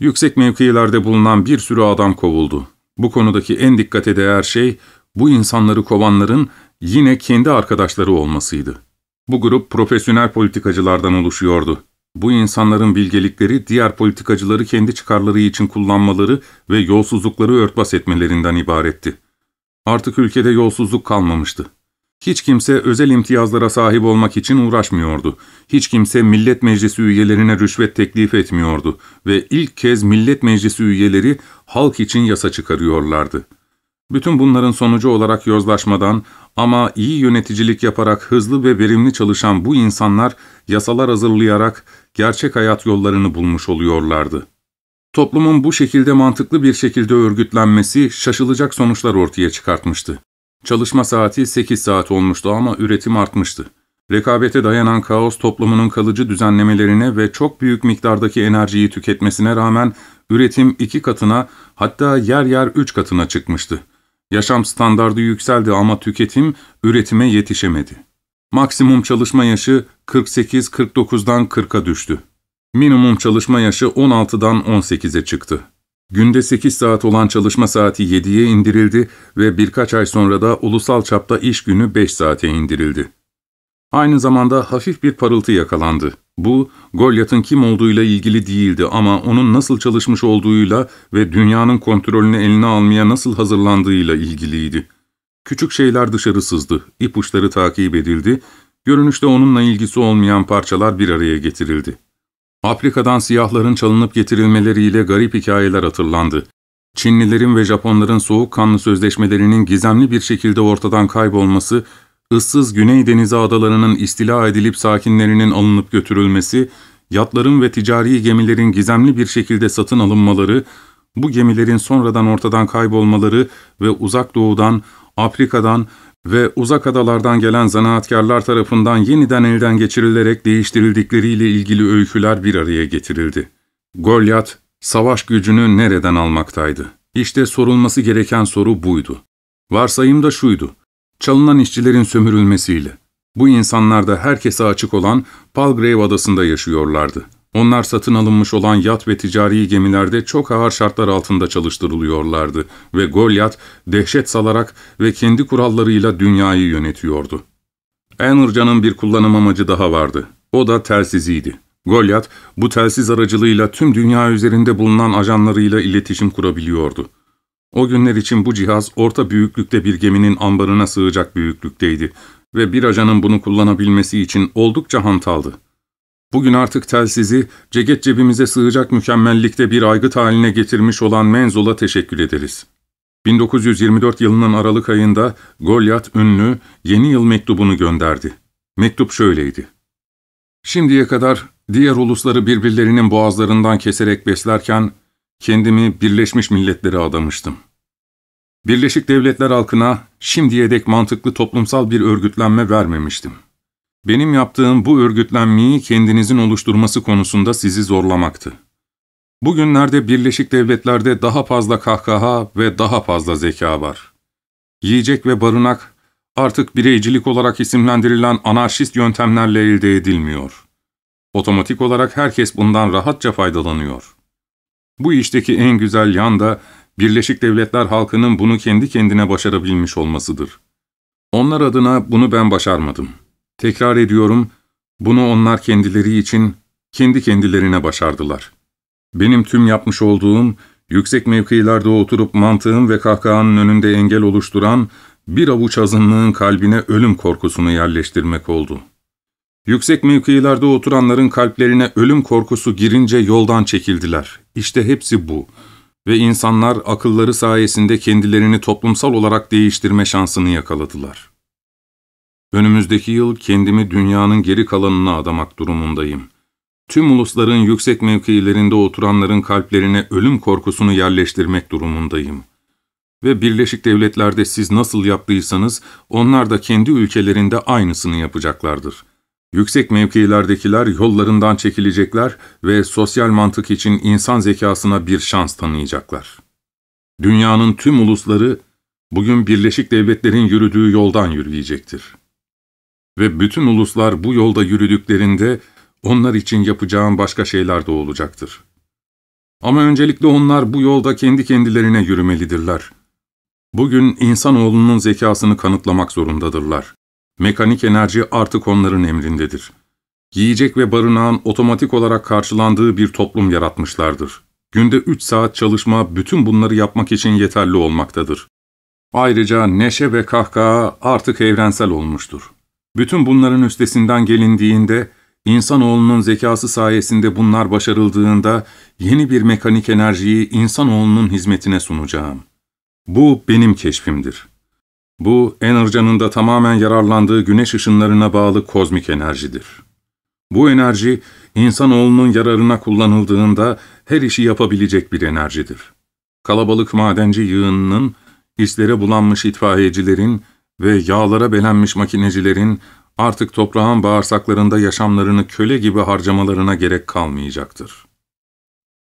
Yüksek mevkilerde bulunan bir sürü adam kovuldu. Bu konudaki en dikkate değer şey, bu insanları kovanların yine kendi arkadaşları olmasıydı. Bu grup profesyonel politikacılardan oluşuyordu. Bu insanların bilgelikleri diğer politikacıları kendi çıkarları için kullanmaları ve yolsuzlukları örtbas etmelerinden ibaretti. Artık ülkede yolsuzluk kalmamıştı. Hiç kimse özel imtiyazlara sahip olmak için uğraşmıyordu. Hiç kimse millet meclisi üyelerine rüşvet teklif etmiyordu ve ilk kez millet meclisi üyeleri halk için yasa çıkarıyorlardı. Bütün bunların sonucu olarak yozlaşmadan ama iyi yöneticilik yaparak hızlı ve verimli çalışan bu insanlar yasalar hazırlayarak gerçek hayat yollarını bulmuş oluyorlardı. Toplumun bu şekilde mantıklı bir şekilde örgütlenmesi şaşılacak sonuçlar ortaya çıkartmıştı. Çalışma saati 8 saat olmuştu ama üretim artmıştı. Rekabete dayanan kaos toplumunun kalıcı düzenlemelerine ve çok büyük miktardaki enerjiyi tüketmesine rağmen üretim iki katına hatta yer yer üç katına çıkmıştı. Yaşam standardı yükseldi ama tüketim üretime yetişemedi. Maksimum çalışma yaşı 48-49'dan 40'a düştü. Minimum çalışma yaşı 16'dan 18'e çıktı. Günde 8 saat olan çalışma saati 7'ye indirildi ve birkaç ay sonra da ulusal çapta iş günü 5 saate indirildi. Aynı zamanda hafif bir parıltı yakalandı. Bu, Goliath'ın kim olduğuyla ilgili değildi ama onun nasıl çalışmış olduğuyla ve dünyanın kontrolünü eline almaya nasıl hazırlandığıyla ilgiliydi. Küçük şeyler dışarı sızdı, ipuçları takip edildi, Görünüşte onunla ilgisi olmayan parçalar bir araya getirildi. Afrika'dan siyahların çalınıp getirilmeleriyle garip hikayeler hatırlandı. Çinlilerin ve Japonların soğukkanlı sözleşmelerinin gizemli bir şekilde ortadan kaybolması, ıssız Güney Denizi adalarının istila edilip sakinlerinin alınıp götürülmesi, yatların ve ticari gemilerin gizemli bir şekilde satın alınmaları, bu gemilerin sonradan ortadan kaybolmaları ve uzak doğudan, Afrika'dan ve uzak adalardan gelen zanaatkarlar tarafından yeniden elden geçirilerek değiştirildikleriyle ilgili öyküler bir araya getirildi. Goliath, savaş gücünü nereden almaktaydı? İşte sorulması gereken soru buydu. Varsayım da şuydu, çalınan işçilerin sömürülmesiyle. Bu insanlar da herkese açık olan Palgrave adasında yaşıyorlardı. Onlar satın alınmış olan yat ve ticari gemilerde çok ağır şartlar altında çalıştırılıyorlardı ve Goliath dehşet salarak ve kendi kurallarıyla dünyayı yönetiyordu. Enercan'ın bir kullanım amacı daha vardı. O da telsiziydi. Goliath, bu telsiz aracılığıyla tüm dünya üzerinde bulunan ajanlarıyla iletişim kurabiliyordu. O günler için bu cihaz orta büyüklükte bir geminin ambarına sığacak büyüklükteydi ve bir ajanın bunu kullanabilmesi için oldukça hantaldı. Bugün artık telsizi, ceket cebimize sığacak mükemmellikte bir aygıt haline getirmiş olan Menzol'a teşekkür ederiz. 1924 yılının Aralık ayında Goliath ünlü yeni yıl mektubunu gönderdi. Mektup şöyleydi. Şimdiye kadar diğer ulusları birbirlerinin boğazlarından keserek beslerken kendimi Birleşmiş Milletler'e adamıştım. Birleşik Devletler halkına şimdiye dek mantıklı toplumsal bir örgütlenme vermemiştim. Benim yaptığım bu örgütlenmeyi kendinizin oluşturması konusunda sizi zorlamaktı. Bugünlerde Birleşik Devletler'de daha fazla kahkaha ve daha fazla zeka var. Yiyecek ve barınak artık bireycilik olarak isimlendirilen anarşist yöntemlerle elde edilmiyor. Otomatik olarak herkes bundan rahatça faydalanıyor. Bu işteki en güzel yan da Birleşik Devletler halkının bunu kendi kendine başarabilmiş olmasıdır. Onlar adına bunu ben başarmadım. Tekrar ediyorum, bunu onlar kendileri için, kendi kendilerine başardılar. Benim tüm yapmış olduğum, yüksek mevkilerde oturup mantığın ve kahkahanın önünde engel oluşturan, bir avuç azınlığın kalbine ölüm korkusunu yerleştirmek oldu. Yüksek mevkilerde oturanların kalplerine ölüm korkusu girince yoldan çekildiler. İşte hepsi bu. Ve insanlar akılları sayesinde kendilerini toplumsal olarak değiştirme şansını yakaladılar. Önümüzdeki yıl kendimi dünyanın geri kalanına adamak durumundayım. Tüm ulusların yüksek mevkilerinde oturanların kalplerine ölüm korkusunu yerleştirmek durumundayım. Ve Birleşik Devletler'de siz nasıl yaptıysanız, onlar da kendi ülkelerinde aynısını yapacaklardır. Yüksek mevkilerdekiler yollarından çekilecekler ve sosyal mantık için insan zekasına bir şans tanıyacaklar. Dünyanın tüm ulusları, bugün Birleşik Devletler'in yürüdüğü yoldan yürüyecektir. Ve bütün uluslar bu yolda yürüdüklerinde onlar için yapacağım başka şeyler de olacaktır. Ama öncelikle onlar bu yolda kendi kendilerine yürümelidirler. Bugün insanoğlunun zekasını kanıtlamak zorundadırlar. Mekanik enerji artık onların emrindedir. Yiyecek ve barınağın otomatik olarak karşılandığı bir toplum yaratmışlardır. Günde üç saat çalışma bütün bunları yapmak için yeterli olmaktadır. Ayrıca neşe ve kahkaha artık evrensel olmuştur. Bütün bunların üstesinden gelindiğinde, insanoğlunun zekası sayesinde bunlar başarıldığında yeni bir mekanik enerjiyi insanoğlunun hizmetine sunacağım. Bu benim keşfimdir. Bu, Enercan'ın da tamamen yararlandığı güneş ışınlarına bağlı kozmik enerjidir. Bu enerji, insanoğlunun yararına kullanıldığında her işi yapabilecek bir enerjidir. Kalabalık madenci yığınının, islere bulanmış itfaiyecilerin ve yağlara belenmiş makinecilerin artık toprağın bağırsaklarında yaşamlarını köle gibi harcamalarına gerek kalmayacaktır.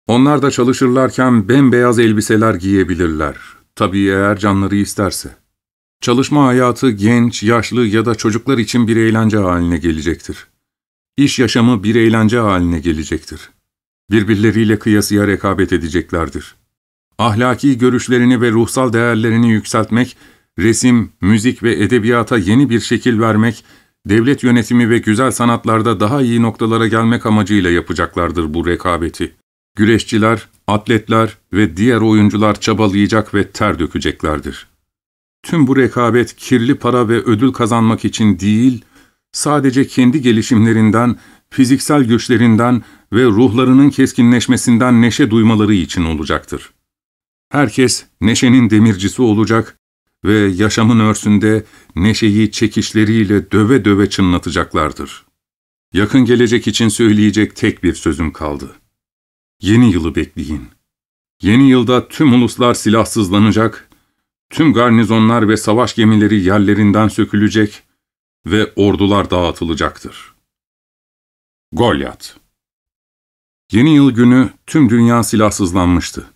Onlar da çalışırlarken bembeyaz elbiseler giyebilirler. Tabii eğer canları isterse. Çalışma hayatı genç, yaşlı ya da çocuklar için bir eğlence haline gelecektir. İş yaşamı bir eğlence haline gelecektir. Birbirleriyle kıyasıya rekabet edeceklerdir. Ahlaki görüşlerini ve ruhsal değerlerini yükseltmek, resim, müzik ve edebiyata yeni bir şekil vermek, devlet yönetimi ve güzel sanatlarda daha iyi noktalara gelmek amacıyla yapacaklardır bu rekabeti. Güreşçiler, atletler ve diğer oyuncular çabalayacak ve ter dökeceklerdir. Tüm bu rekabet kirli para ve ödül kazanmak için değil, sadece kendi gelişimlerinden, fiziksel güçlerinden ve ruhlarının keskinleşmesinden neşe duymaları için olacaktır. Herkes neşenin demircisi olacak ve yaşamın örsünde neşeyi çekişleriyle döve döve çınlatacaklardır. Yakın gelecek için söyleyecek tek bir sözüm kaldı. Yeni yılı bekleyin. Yeni yılda tüm uluslar silahsızlanacak, tüm garnizonlar ve savaş gemileri yerlerinden sökülecek ve ordular dağıtılacaktır. Golyat Yeni yıl günü tüm dünya silahsızlanmıştı.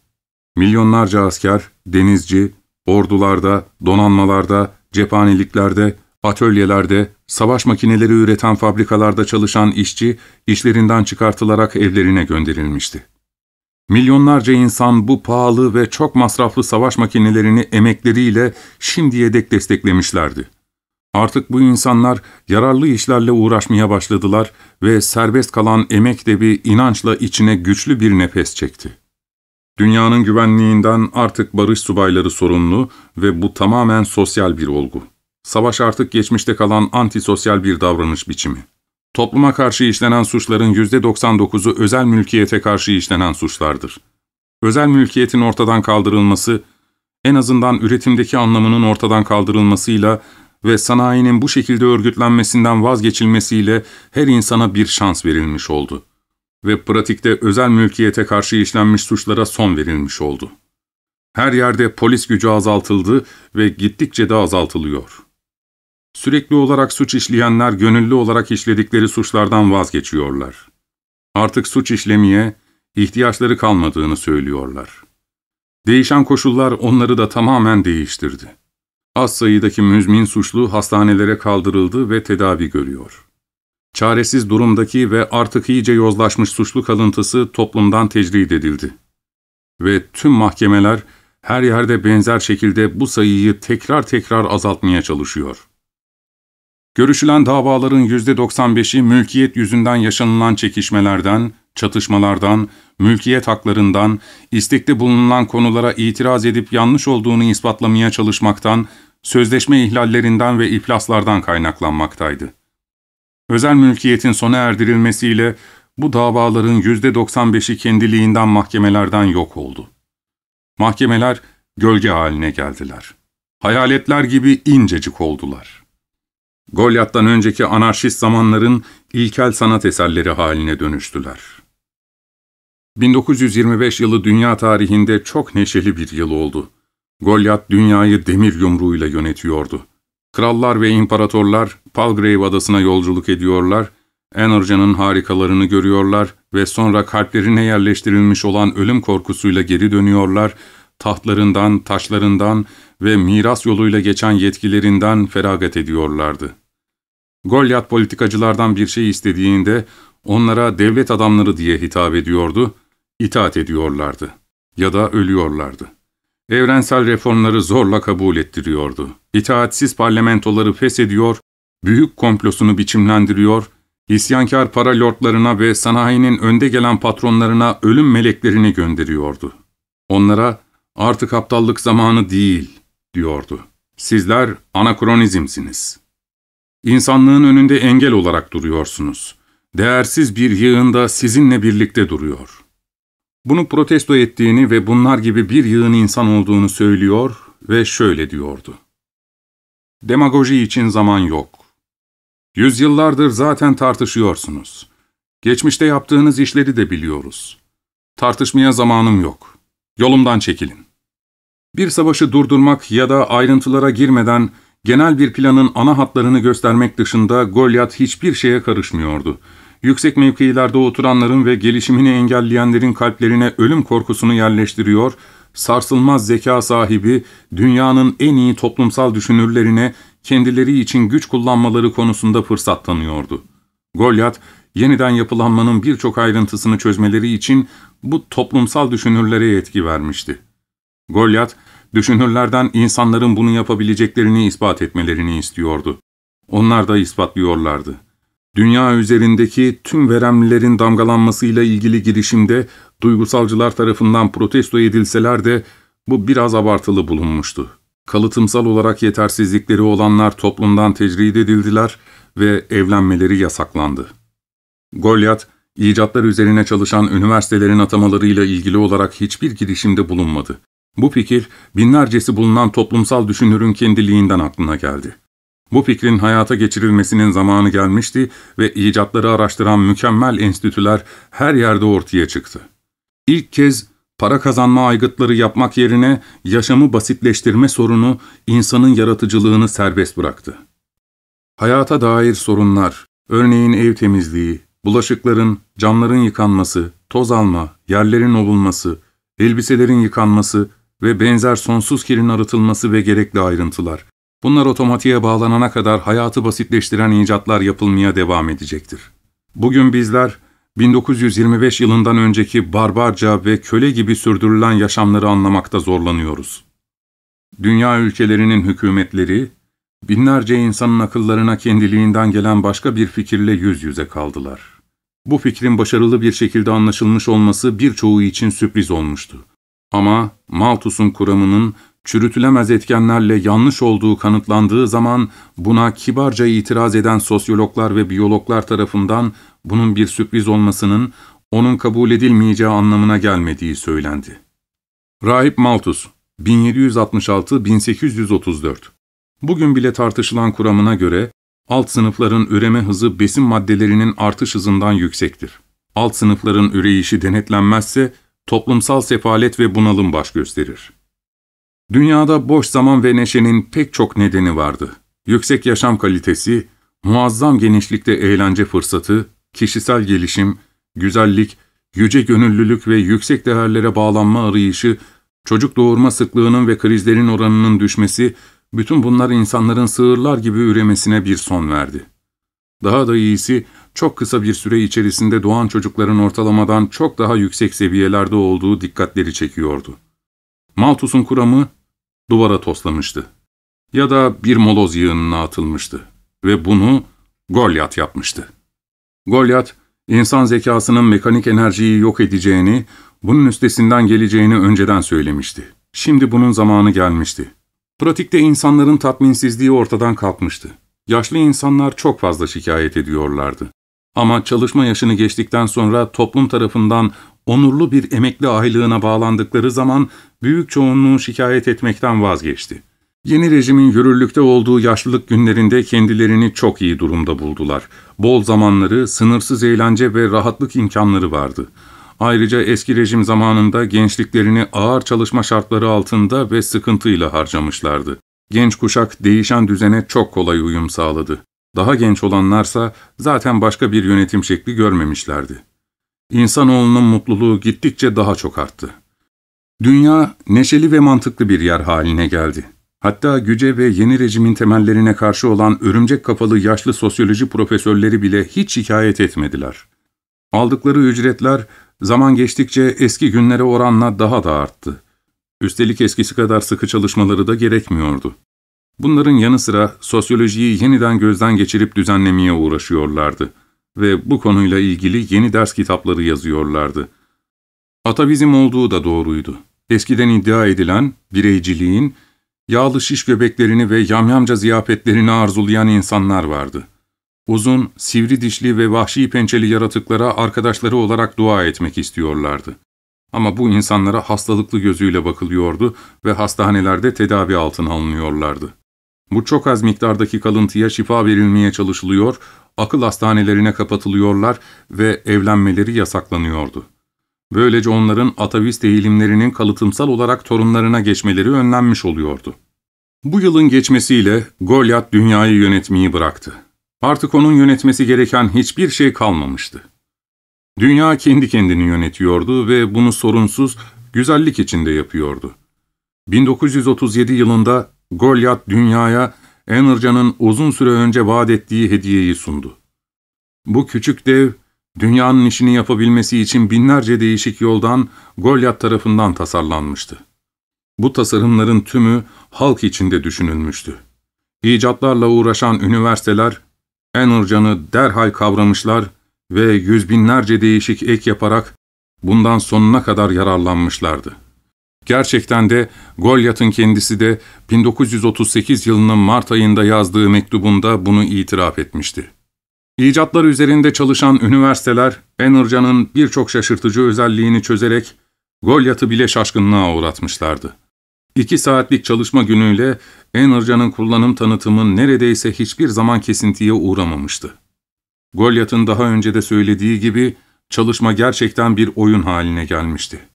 Milyonlarca asker, denizci, ordularda, donanmalarda, cephaneliklerde, atölyelerde, savaş makineleri üreten fabrikalarda çalışan işçi, işlerinden çıkartılarak evlerine gönderilmişti. Milyonlarca insan bu pahalı ve çok masraflı savaş makinelerini emekleriyle şimdiye dek desteklemişlerdi. Artık bu insanlar yararlı işlerle uğraşmaya başladılar ve serbest kalan emek de bir inançla içine güçlü bir nefes çekti. Dünyanın güvenliğinden artık barış subayları sorumlu ve bu tamamen sosyal bir olgu. Savaş artık geçmişte kalan antisosyal bir davranış biçimi. Topluma karşı işlenen suçların %99'u özel mülkiyete karşı işlenen suçlardır. Özel mülkiyetin ortadan kaldırılması, en azından üretimdeki anlamının ortadan kaldırılmasıyla ve sanayinin bu şekilde örgütlenmesinden vazgeçilmesiyle her insana bir şans verilmiş oldu. Ve pratikte özel mülkiyete karşı işlenmiş suçlara son verilmiş oldu. Her yerde polis gücü azaltıldı ve gittikçe de azaltılıyor. Sürekli olarak suç işleyenler gönüllü olarak işledikleri suçlardan vazgeçiyorlar. Artık suç işlemeye ihtiyaçları kalmadığını söylüyorlar. Değişen koşullar onları da tamamen değiştirdi. Az sayıdaki müzmin suçlu hastanelere kaldırıldı ve tedavi görüyor. Çaresiz durumdaki ve artık iyice yozlaşmış suçlu kalıntısı toplumdan tecrid edildi. Ve tüm mahkemeler her yerde benzer şekilde bu sayıyı tekrar tekrar azaltmaya çalışıyor. Görüşülen davaların %95'i mülkiyet yüzünden yaşanılan çekişmelerden, çatışmalardan, mülkiyet haklarından, istekte bulunan konulara itiraz edip yanlış olduğunu ispatlamaya çalışmaktan, sözleşme ihlallerinden ve iflaslardan kaynaklanmaktaydı. Özel mülkiyetin sona erdirilmesiyle bu davaların %95'i kendiliğinden mahkemelerden yok oldu. Mahkemeler gölge haline geldiler. Hayaletler gibi incecik oldular. Golyat'tan önceki anarşist zamanların ilkel sanat eserleri haline dönüştüler. 1925 yılı dünya tarihinde çok neşeli bir yıl oldu. Golyat dünyayı demir yumruğuyla yönetiyordu. Krallar ve imparatorlar Palgrave adasına yolculuk ediyorlar, Enerja'nın harikalarını görüyorlar ve sonra kalplerine yerleştirilmiş olan ölüm korkusuyla geri dönüyorlar, tahtlarından, taşlarından ve miras yoluyla geçen yetkilerinden feragat ediyorlardı. Golyat politikacılardan bir şey istediğinde onlara devlet adamları diye hitap ediyordu, itaat ediyorlardı ya da ölüyorlardı. Evrensel reformları zorla kabul ettiriyordu. İtaatsiz parlamentoları feshediyor, büyük komplosunu biçimlendiriyor, isyankar para lordlarına ve sanayinin önde gelen patronlarına ölüm meleklerini gönderiyordu. Onlara artık aptallık zamanı değil diyordu. Sizler anakronizmsiniz. İnsanlığın önünde engel olarak duruyorsunuz. Değersiz bir yığında sizinle birlikte duruyor. Bunu protesto ettiğini ve bunlar gibi bir yığın insan olduğunu söylüyor ve şöyle diyordu. Demagoji için zaman yok. Yüzyıllardır zaten tartışıyorsunuz. Geçmişte yaptığınız işleri de biliyoruz. Tartışmaya zamanım yok. Yolumdan çekilin. Bir savaşı durdurmak ya da ayrıntılara girmeden genel bir planın ana hatlarını göstermek dışında Goliath hiçbir şeye karışmıyordu. Yüksek mevkilerde oturanların ve gelişimini engelleyenlerin kalplerine ölüm korkusunu yerleştiriyor, sarsılmaz zeka sahibi, dünyanın en iyi toplumsal düşünürlerine kendileri için güç kullanmaları konusunda fırsat tanıyordu. Goliath, yeniden yapılanmanın birçok ayrıntısını çözmeleri için bu toplumsal düşünürlere yetki vermişti. Goliath, düşünürlerden insanların bunu yapabileceklerini ispat etmelerini istiyordu. Onlar da ispatlıyorlardı. Dünya üzerindeki tüm veremlilerin damgalanmasıyla ilgili girişimde duygusalcılar tarafından protesto edilseler de bu biraz abartılı bulunmuştu. Kalıtımsal olarak yetersizlikleri olanlar toplumdan tecrid edildiler ve evlenmeleri yasaklandı. Goliath, icatlar üzerine çalışan üniversitelerin atamalarıyla ilgili olarak hiçbir girişimde bulunmadı. Bu fikir, binlercesi bulunan toplumsal düşünürün kendiliğinden aklına geldi. Bu fikrin hayata geçirilmesinin zamanı gelmişti ve icatları araştıran mükemmel enstitüler her yerde ortaya çıktı. İlk kez para kazanma aygıtları yapmak yerine yaşamı basitleştirme sorunu insanın yaratıcılığını serbest bıraktı. Hayata dair sorunlar, örneğin ev temizliği, bulaşıkların, camların yıkanması, toz alma, yerlerin ovulması, elbiselerin yıkanması ve benzer sonsuz kirin arıtılması ve gerekli ayrıntılar, Bunlar otomatiğe bağlanana kadar hayatı basitleştiren icatlar yapılmaya devam edecektir. Bugün bizler, 1925 yılından önceki barbarca ve köle gibi sürdürülen yaşamları anlamakta zorlanıyoruz. Dünya ülkelerinin hükümetleri, binlerce insanın akıllarına kendiliğinden gelen başka bir fikirle yüz yüze kaldılar. Bu fikrin başarılı bir şekilde anlaşılmış olması birçoğu için sürpriz olmuştu. Ama Malthus'un kuramının çürütülemez etkenlerle yanlış olduğu kanıtlandığı zaman buna kibarca itiraz eden sosyologlar ve biyologlar tarafından bunun bir sürpriz olmasının onun kabul edilmeyeceği anlamına gelmediği söylendi. Rahip Malthus 1766-1834 Bugün bile tartışılan kuramına göre alt sınıfların üreme hızı besin maddelerinin artış hızından yüksektir. Alt sınıfların üreyişi denetlenmezse toplumsal sefalet ve bunalım baş gösterir. Dünyada boş zaman ve neşenin pek çok nedeni vardı. Yüksek yaşam kalitesi, muazzam genişlikte eğlence fırsatı, kişisel gelişim, güzellik, yüce gönüllülük ve yüksek değerlere bağlanma arayışı, çocuk doğurma sıklığının ve krizlerin oranının düşmesi, bütün bunlar insanların sığırlar gibi üremesine bir son verdi. Daha da iyisi, çok kısa bir süre içerisinde doğan çocukların ortalamadan çok daha yüksek seviyelerde olduğu dikkatleri çekiyordu. Malthus'un kuramı duvara toslamıştı. Ya da bir moloz yığınına atılmıştı. Ve bunu Goliath yapmıştı. Goliath, insan zekasının mekanik enerjiyi yok edeceğini, bunun üstesinden geleceğini önceden söylemişti. Şimdi bunun zamanı gelmişti. Pratikte insanların tatminsizliği ortadan kalkmıştı. Yaşlı insanlar çok fazla şikayet ediyorlardı. Ama çalışma yaşını geçtikten sonra toplum tarafından onurlu bir emekli aylığına bağlandıkları zaman büyük çoğunluğu şikayet etmekten vazgeçti. Yeni rejimin yürürlükte olduğu yaşlılık günlerinde kendilerini çok iyi durumda buldular. Bol zamanları, sınırsız eğlence ve rahatlık imkanları vardı. Ayrıca eski rejim zamanında gençliklerini ağır çalışma şartları altında ve sıkıntıyla harcamışlardı. Genç kuşak değişen düzene çok kolay uyum sağladı. Daha genç olanlarsa zaten başka bir yönetim şekli görmemişlerdi. İnsanoğlunun mutluluğu gittikçe daha çok arttı. Dünya neşeli ve mantıklı bir yer haline geldi. Hatta güce ve yeni rejimin temellerine karşı olan örümcek kafalı yaşlı sosyoloji profesörleri bile hiç şikayet etmediler. Aldıkları ücretler zaman geçtikçe eski günlere oranla daha da arttı. Üstelik eskisi kadar sıkı çalışmaları da gerekmiyordu. Bunların yanı sıra sosyolojiyi yeniden gözden geçirip düzenlemeye uğraşıyorlardı ve bu konuyla ilgili yeni ders kitapları yazıyorlardı. Atavizm olduğu da doğruydu. Eskiden iddia edilen bireyciliğin, yağlı şiş göbeklerini ve yamyamca ziyafetlerini arzulayan insanlar vardı. Uzun, sivri dişli ve vahşi pençeli yaratıklara arkadaşları olarak dua etmek istiyorlardı. Ama bu insanlara hastalıklı gözüyle bakılıyordu ve hastanelerde tedavi altına alınıyorlardı. Bu çok az miktardaki kalıntıya şifa verilmeye çalışılıyor, akıl hastanelerine kapatılıyorlar ve evlenmeleri yasaklanıyordu. Böylece onların atavist eğilimlerinin kalıtımsal olarak torunlarına geçmeleri önlenmiş oluyordu. Bu yılın geçmesiyle Goliath dünyayı yönetmeyi bıraktı. Artık onun yönetmesi gereken hiçbir şey kalmamıştı. Dünya kendi kendini yönetiyordu ve bunu sorunsuz, güzellik içinde yapıyordu. 1937 yılında Goliath dünyaya Enercan'ın uzun süre önce vaat ettiği hediyeyi sundu. Bu küçük dev, dünyanın işini yapabilmesi için binlerce değişik yoldan Goliath tarafından tasarlanmıştı. Bu tasarımların tümü halk içinde düşünülmüştü. İcatlarla uğraşan üniversiteler, Enercan'ı derhal kavramışlar ve yüz binlerce değişik ek yaparak bundan sonuna kadar yararlanmışlardı. Gerçekten de Golyat'ın kendisi de 1938 yılının Mart ayında yazdığı mektubunda bunu itiraf etmişti. İcatlar üzerinde çalışan üniversiteler, Enercan'ın birçok şaşırtıcı özelliğini çözerek Golyat'ı bile şaşkınlığa uğratmışlardı. İki saatlik çalışma günüyle Enercan'ın kullanım tanıtımı neredeyse hiçbir zaman kesintiye uğramamıştı. Golyat'ın daha önce de söylediği gibi çalışma gerçekten bir oyun haline gelmişti.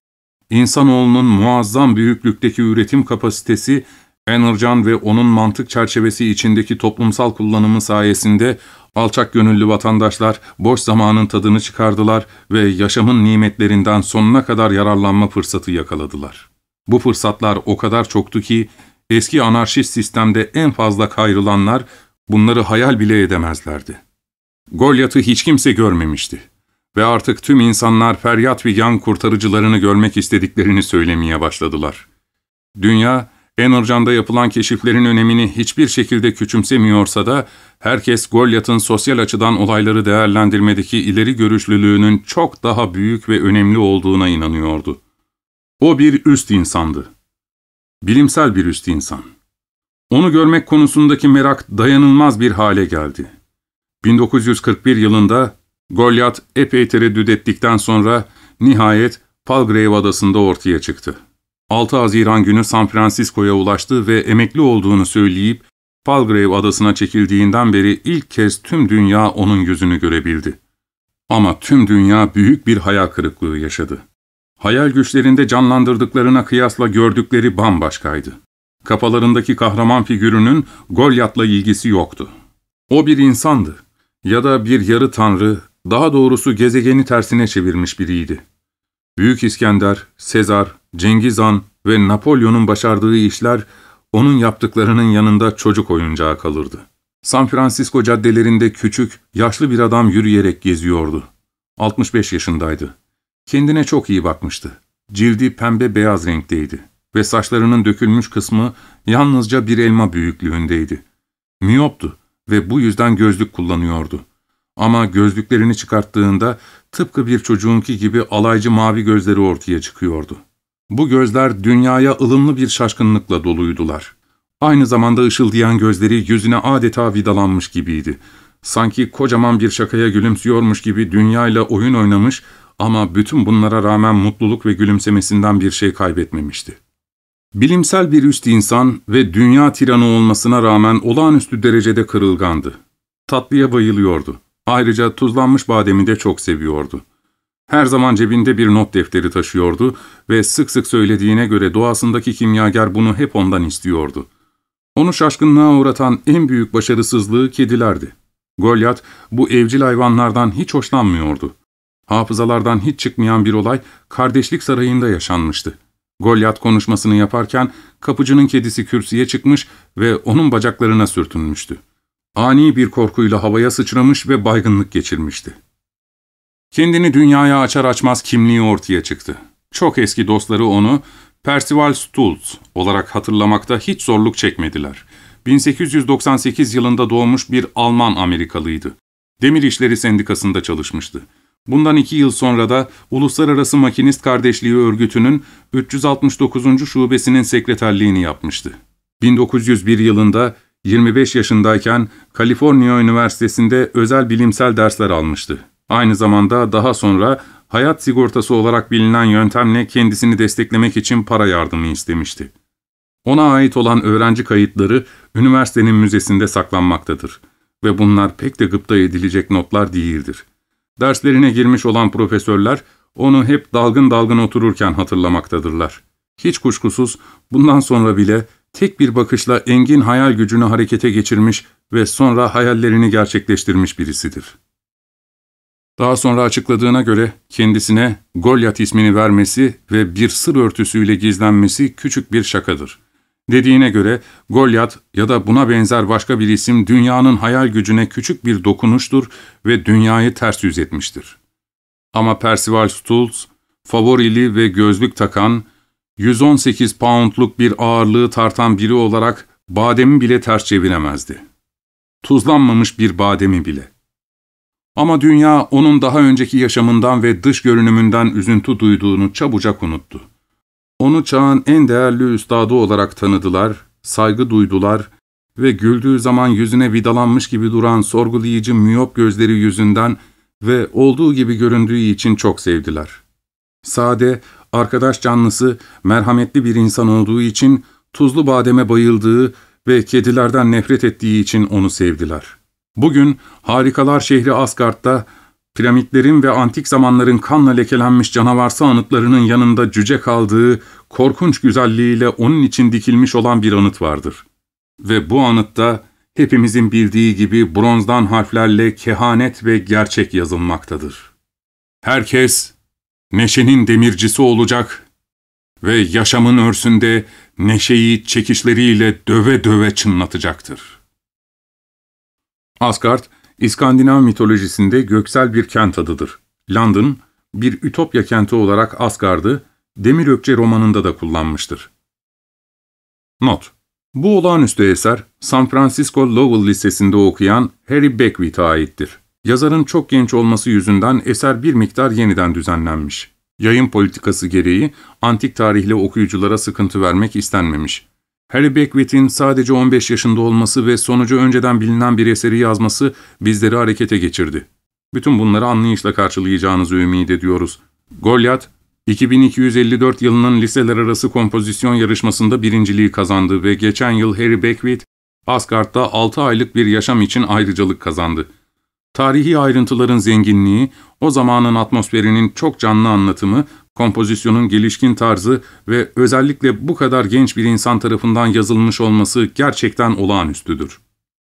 İnsanoğlunun muazzam büyüklükteki üretim kapasitesi, Enercan ve onun mantık çerçevesi içindeki toplumsal kullanımı sayesinde alçak gönüllü vatandaşlar boş zamanın tadını çıkardılar ve yaşamın nimetlerinden sonuna kadar yararlanma fırsatı yakaladılar. Bu fırsatlar o kadar çoktu ki, eski anarşist sistemde en fazla kayrılanlar bunları hayal bile edemezlerdi. Golyat'ı hiç kimse görmemişti. Ve artık tüm insanlar feryat yan kurtarıcılarını görmek istediklerini söylemeye başladılar. Dünya, Enercan'da yapılan keşiflerin önemini hiçbir şekilde küçümsemiyorsa da, herkes Golyat'ın sosyal açıdan olayları değerlendirmedeki ileri görüşlülüğünün çok daha büyük ve önemli olduğuna inanıyordu. O bir üst insandı. Bilimsel bir üst insan. Onu görmek konusundaki merak dayanılmaz bir hale geldi. 1941 yılında Goliath epey tereddüt ettikten sonra nihayet Palgrave adasında ortaya çıktı. 6 Haziran günü San Francisco'ya ulaştı ve emekli olduğunu söyleyip Palgrave adasına çekildiğinden beri ilk kez tüm dünya onun yüzünü görebildi. Ama tüm dünya büyük bir hayal kırıklığı yaşadı. Hayal güçlerinde canlandırdıklarına kıyasla gördükleri bambaşkaydı. Kafalarındaki kahraman figürünün Golyat'la ilgisi yoktu. O bir insandı ya da bir yarı tanrı, daha doğrusu gezegeni tersine çevirmiş biriydi. Büyük İskender, Sezar, Cengiz Han ve Napolyon'un başardığı işler onun yaptıklarının yanında çocuk oyuncağı kalırdı. San Francisco caddelerinde küçük, yaşlı bir adam yürüyerek geziyordu. 65 yaşındaydı. Kendine çok iyi bakmıştı. Cildi pembe beyaz renkteydi ve saçlarının dökülmüş kısmı yalnızca bir elma büyüklüğündeydi. Miyoptu ve bu yüzden gözlük kullanıyordu. Ama gözlüklerini çıkarttığında tıpkı bir çocuğunki gibi alaycı mavi gözleri ortaya çıkıyordu. Bu gözler dünyaya ılımlı bir şaşkınlıkla doluydular. Aynı zamanda ışıldayan gözleri yüzüne adeta vidalanmış gibiydi. Sanki kocaman bir şakaya gülümsüyormuş gibi dünyayla oyun oynamış ama bütün bunlara rağmen mutluluk ve gülümsemesinden bir şey kaybetmemişti. Bilimsel bir üst insan ve dünya tiranı olmasına rağmen olağanüstü derecede kırılgandı. Tatlıya bayılıyordu. Ayrıca tuzlanmış bademi de çok seviyordu. Her zaman cebinde bir not defteri taşıyordu ve sık sık söylediğine göre doğasındaki kimyager bunu hep ondan istiyordu. Onu şaşkınlığa uğratan en büyük başarısızlığı kedilerdi. Goliath bu evcil hayvanlardan hiç hoşlanmıyordu. Hafızalardan hiç çıkmayan bir olay kardeşlik sarayında yaşanmıştı. Goliath konuşmasını yaparken kapıcının kedisi kürsüye çıkmış ve onun bacaklarına sürtünmüştü. Ani bir korkuyla havaya sıçramış ve baygınlık geçirmişti. Kendini dünyaya açar açmaz kimliği ortaya çıktı. Çok eski dostları onu Percival Stultz olarak hatırlamakta hiç zorluk çekmediler. 1898 yılında doğmuş bir Alman Amerikalıydı. Demir İşleri Sendikası'nda çalışmıştı. Bundan iki yıl sonra da Uluslararası Makinist Kardeşliği Örgütü'nün 369. şubesinin sekreterliğini yapmıştı. 1901 yılında 25 yaşındayken Kaliforniya Üniversitesi'nde özel bilimsel dersler almıştı. Aynı zamanda daha sonra hayat sigortası olarak bilinen yöntemle kendisini desteklemek için para yardımı istemişti. Ona ait olan öğrenci kayıtları üniversitenin müzesinde saklanmaktadır ve bunlar pek de gıpta edilecek notlar değildir. Derslerine girmiş olan profesörler onu hep dalgın dalgın otururken hatırlamaktadırlar. Hiç kuşkusuz bundan sonra bile tek bir bakışla engin hayal gücünü harekete geçirmiş ve sonra hayallerini gerçekleştirmiş birisidir. Daha sonra açıkladığına göre kendisine Goliath ismini vermesi ve bir sır örtüsüyle gizlenmesi küçük bir şakadır. Dediğine göre Goliath ya da buna benzer başka bir isim dünyanın hayal gücüne küçük bir dokunuştur ve dünyayı ters yüz etmiştir. Ama Percival Stultz, favorili ve gözlük takan, 118 poundluk bir ağırlığı tartan biri olarak bademi bile ters çeviremezdi. Tuzlanmamış bir bademi bile. Ama dünya onun daha önceki yaşamından ve dış görünümünden üzüntü duyduğunu çabucak unuttu. Onu çağın en değerli üstadı olarak tanıdılar, saygı duydular ve güldüğü zaman yüzüne vidalanmış gibi duran sorgulayıcı miyop gözleri yüzünden ve olduğu gibi göründüğü için çok sevdiler. Sade, arkadaş canlısı, merhametli bir insan olduğu için tuzlu bademe bayıldığı ve kedilerden nefret ettiği için onu sevdiler. Bugün harikalar şehri Asgard'da piramitlerin ve antik zamanların kanla lekelenmiş canavarsı anıtlarının yanında cüce kaldığı korkunç güzelliğiyle onun için dikilmiş olan bir anıt vardır. Ve bu anıtta hepimizin bildiği gibi bronzdan harflerle kehanet ve gerçek yazılmaktadır. Herkes neşenin demircisi olacak ve yaşamın örsünde neşeyi çekişleriyle döve döve çınlatacaktır. Asgard, İskandinav mitolojisinde göksel bir kent adıdır. London, bir ütopya kenti olarak Asgard'ı Demir Ökçe romanında da kullanmıştır. Not Bu olağanüstü eser, San Francisco Lowell Lisesi'nde okuyan Harry Beckwith'e aittir. Yazarın çok genç olması yüzünden eser bir miktar yeniden düzenlenmiş. Yayın politikası gereği antik tarihli okuyuculara sıkıntı vermek istenmemiş. Harry Beckwith'in sadece 15 yaşında olması ve sonucu önceden bilinen bir eseri yazması bizleri harekete geçirdi. Bütün bunları anlayışla karşılayacağınızı ümit ediyoruz. Goliath, 2254 yılının liseler arası kompozisyon yarışmasında birinciliği kazandı ve geçen yıl Harry Beckwith, Asgard'da 6 aylık bir yaşam için ayrıcalık kazandı. Tarihi ayrıntıların zenginliği, o zamanın atmosferinin çok canlı anlatımı, kompozisyonun gelişkin tarzı ve özellikle bu kadar genç bir insan tarafından yazılmış olması gerçekten olağanüstüdür.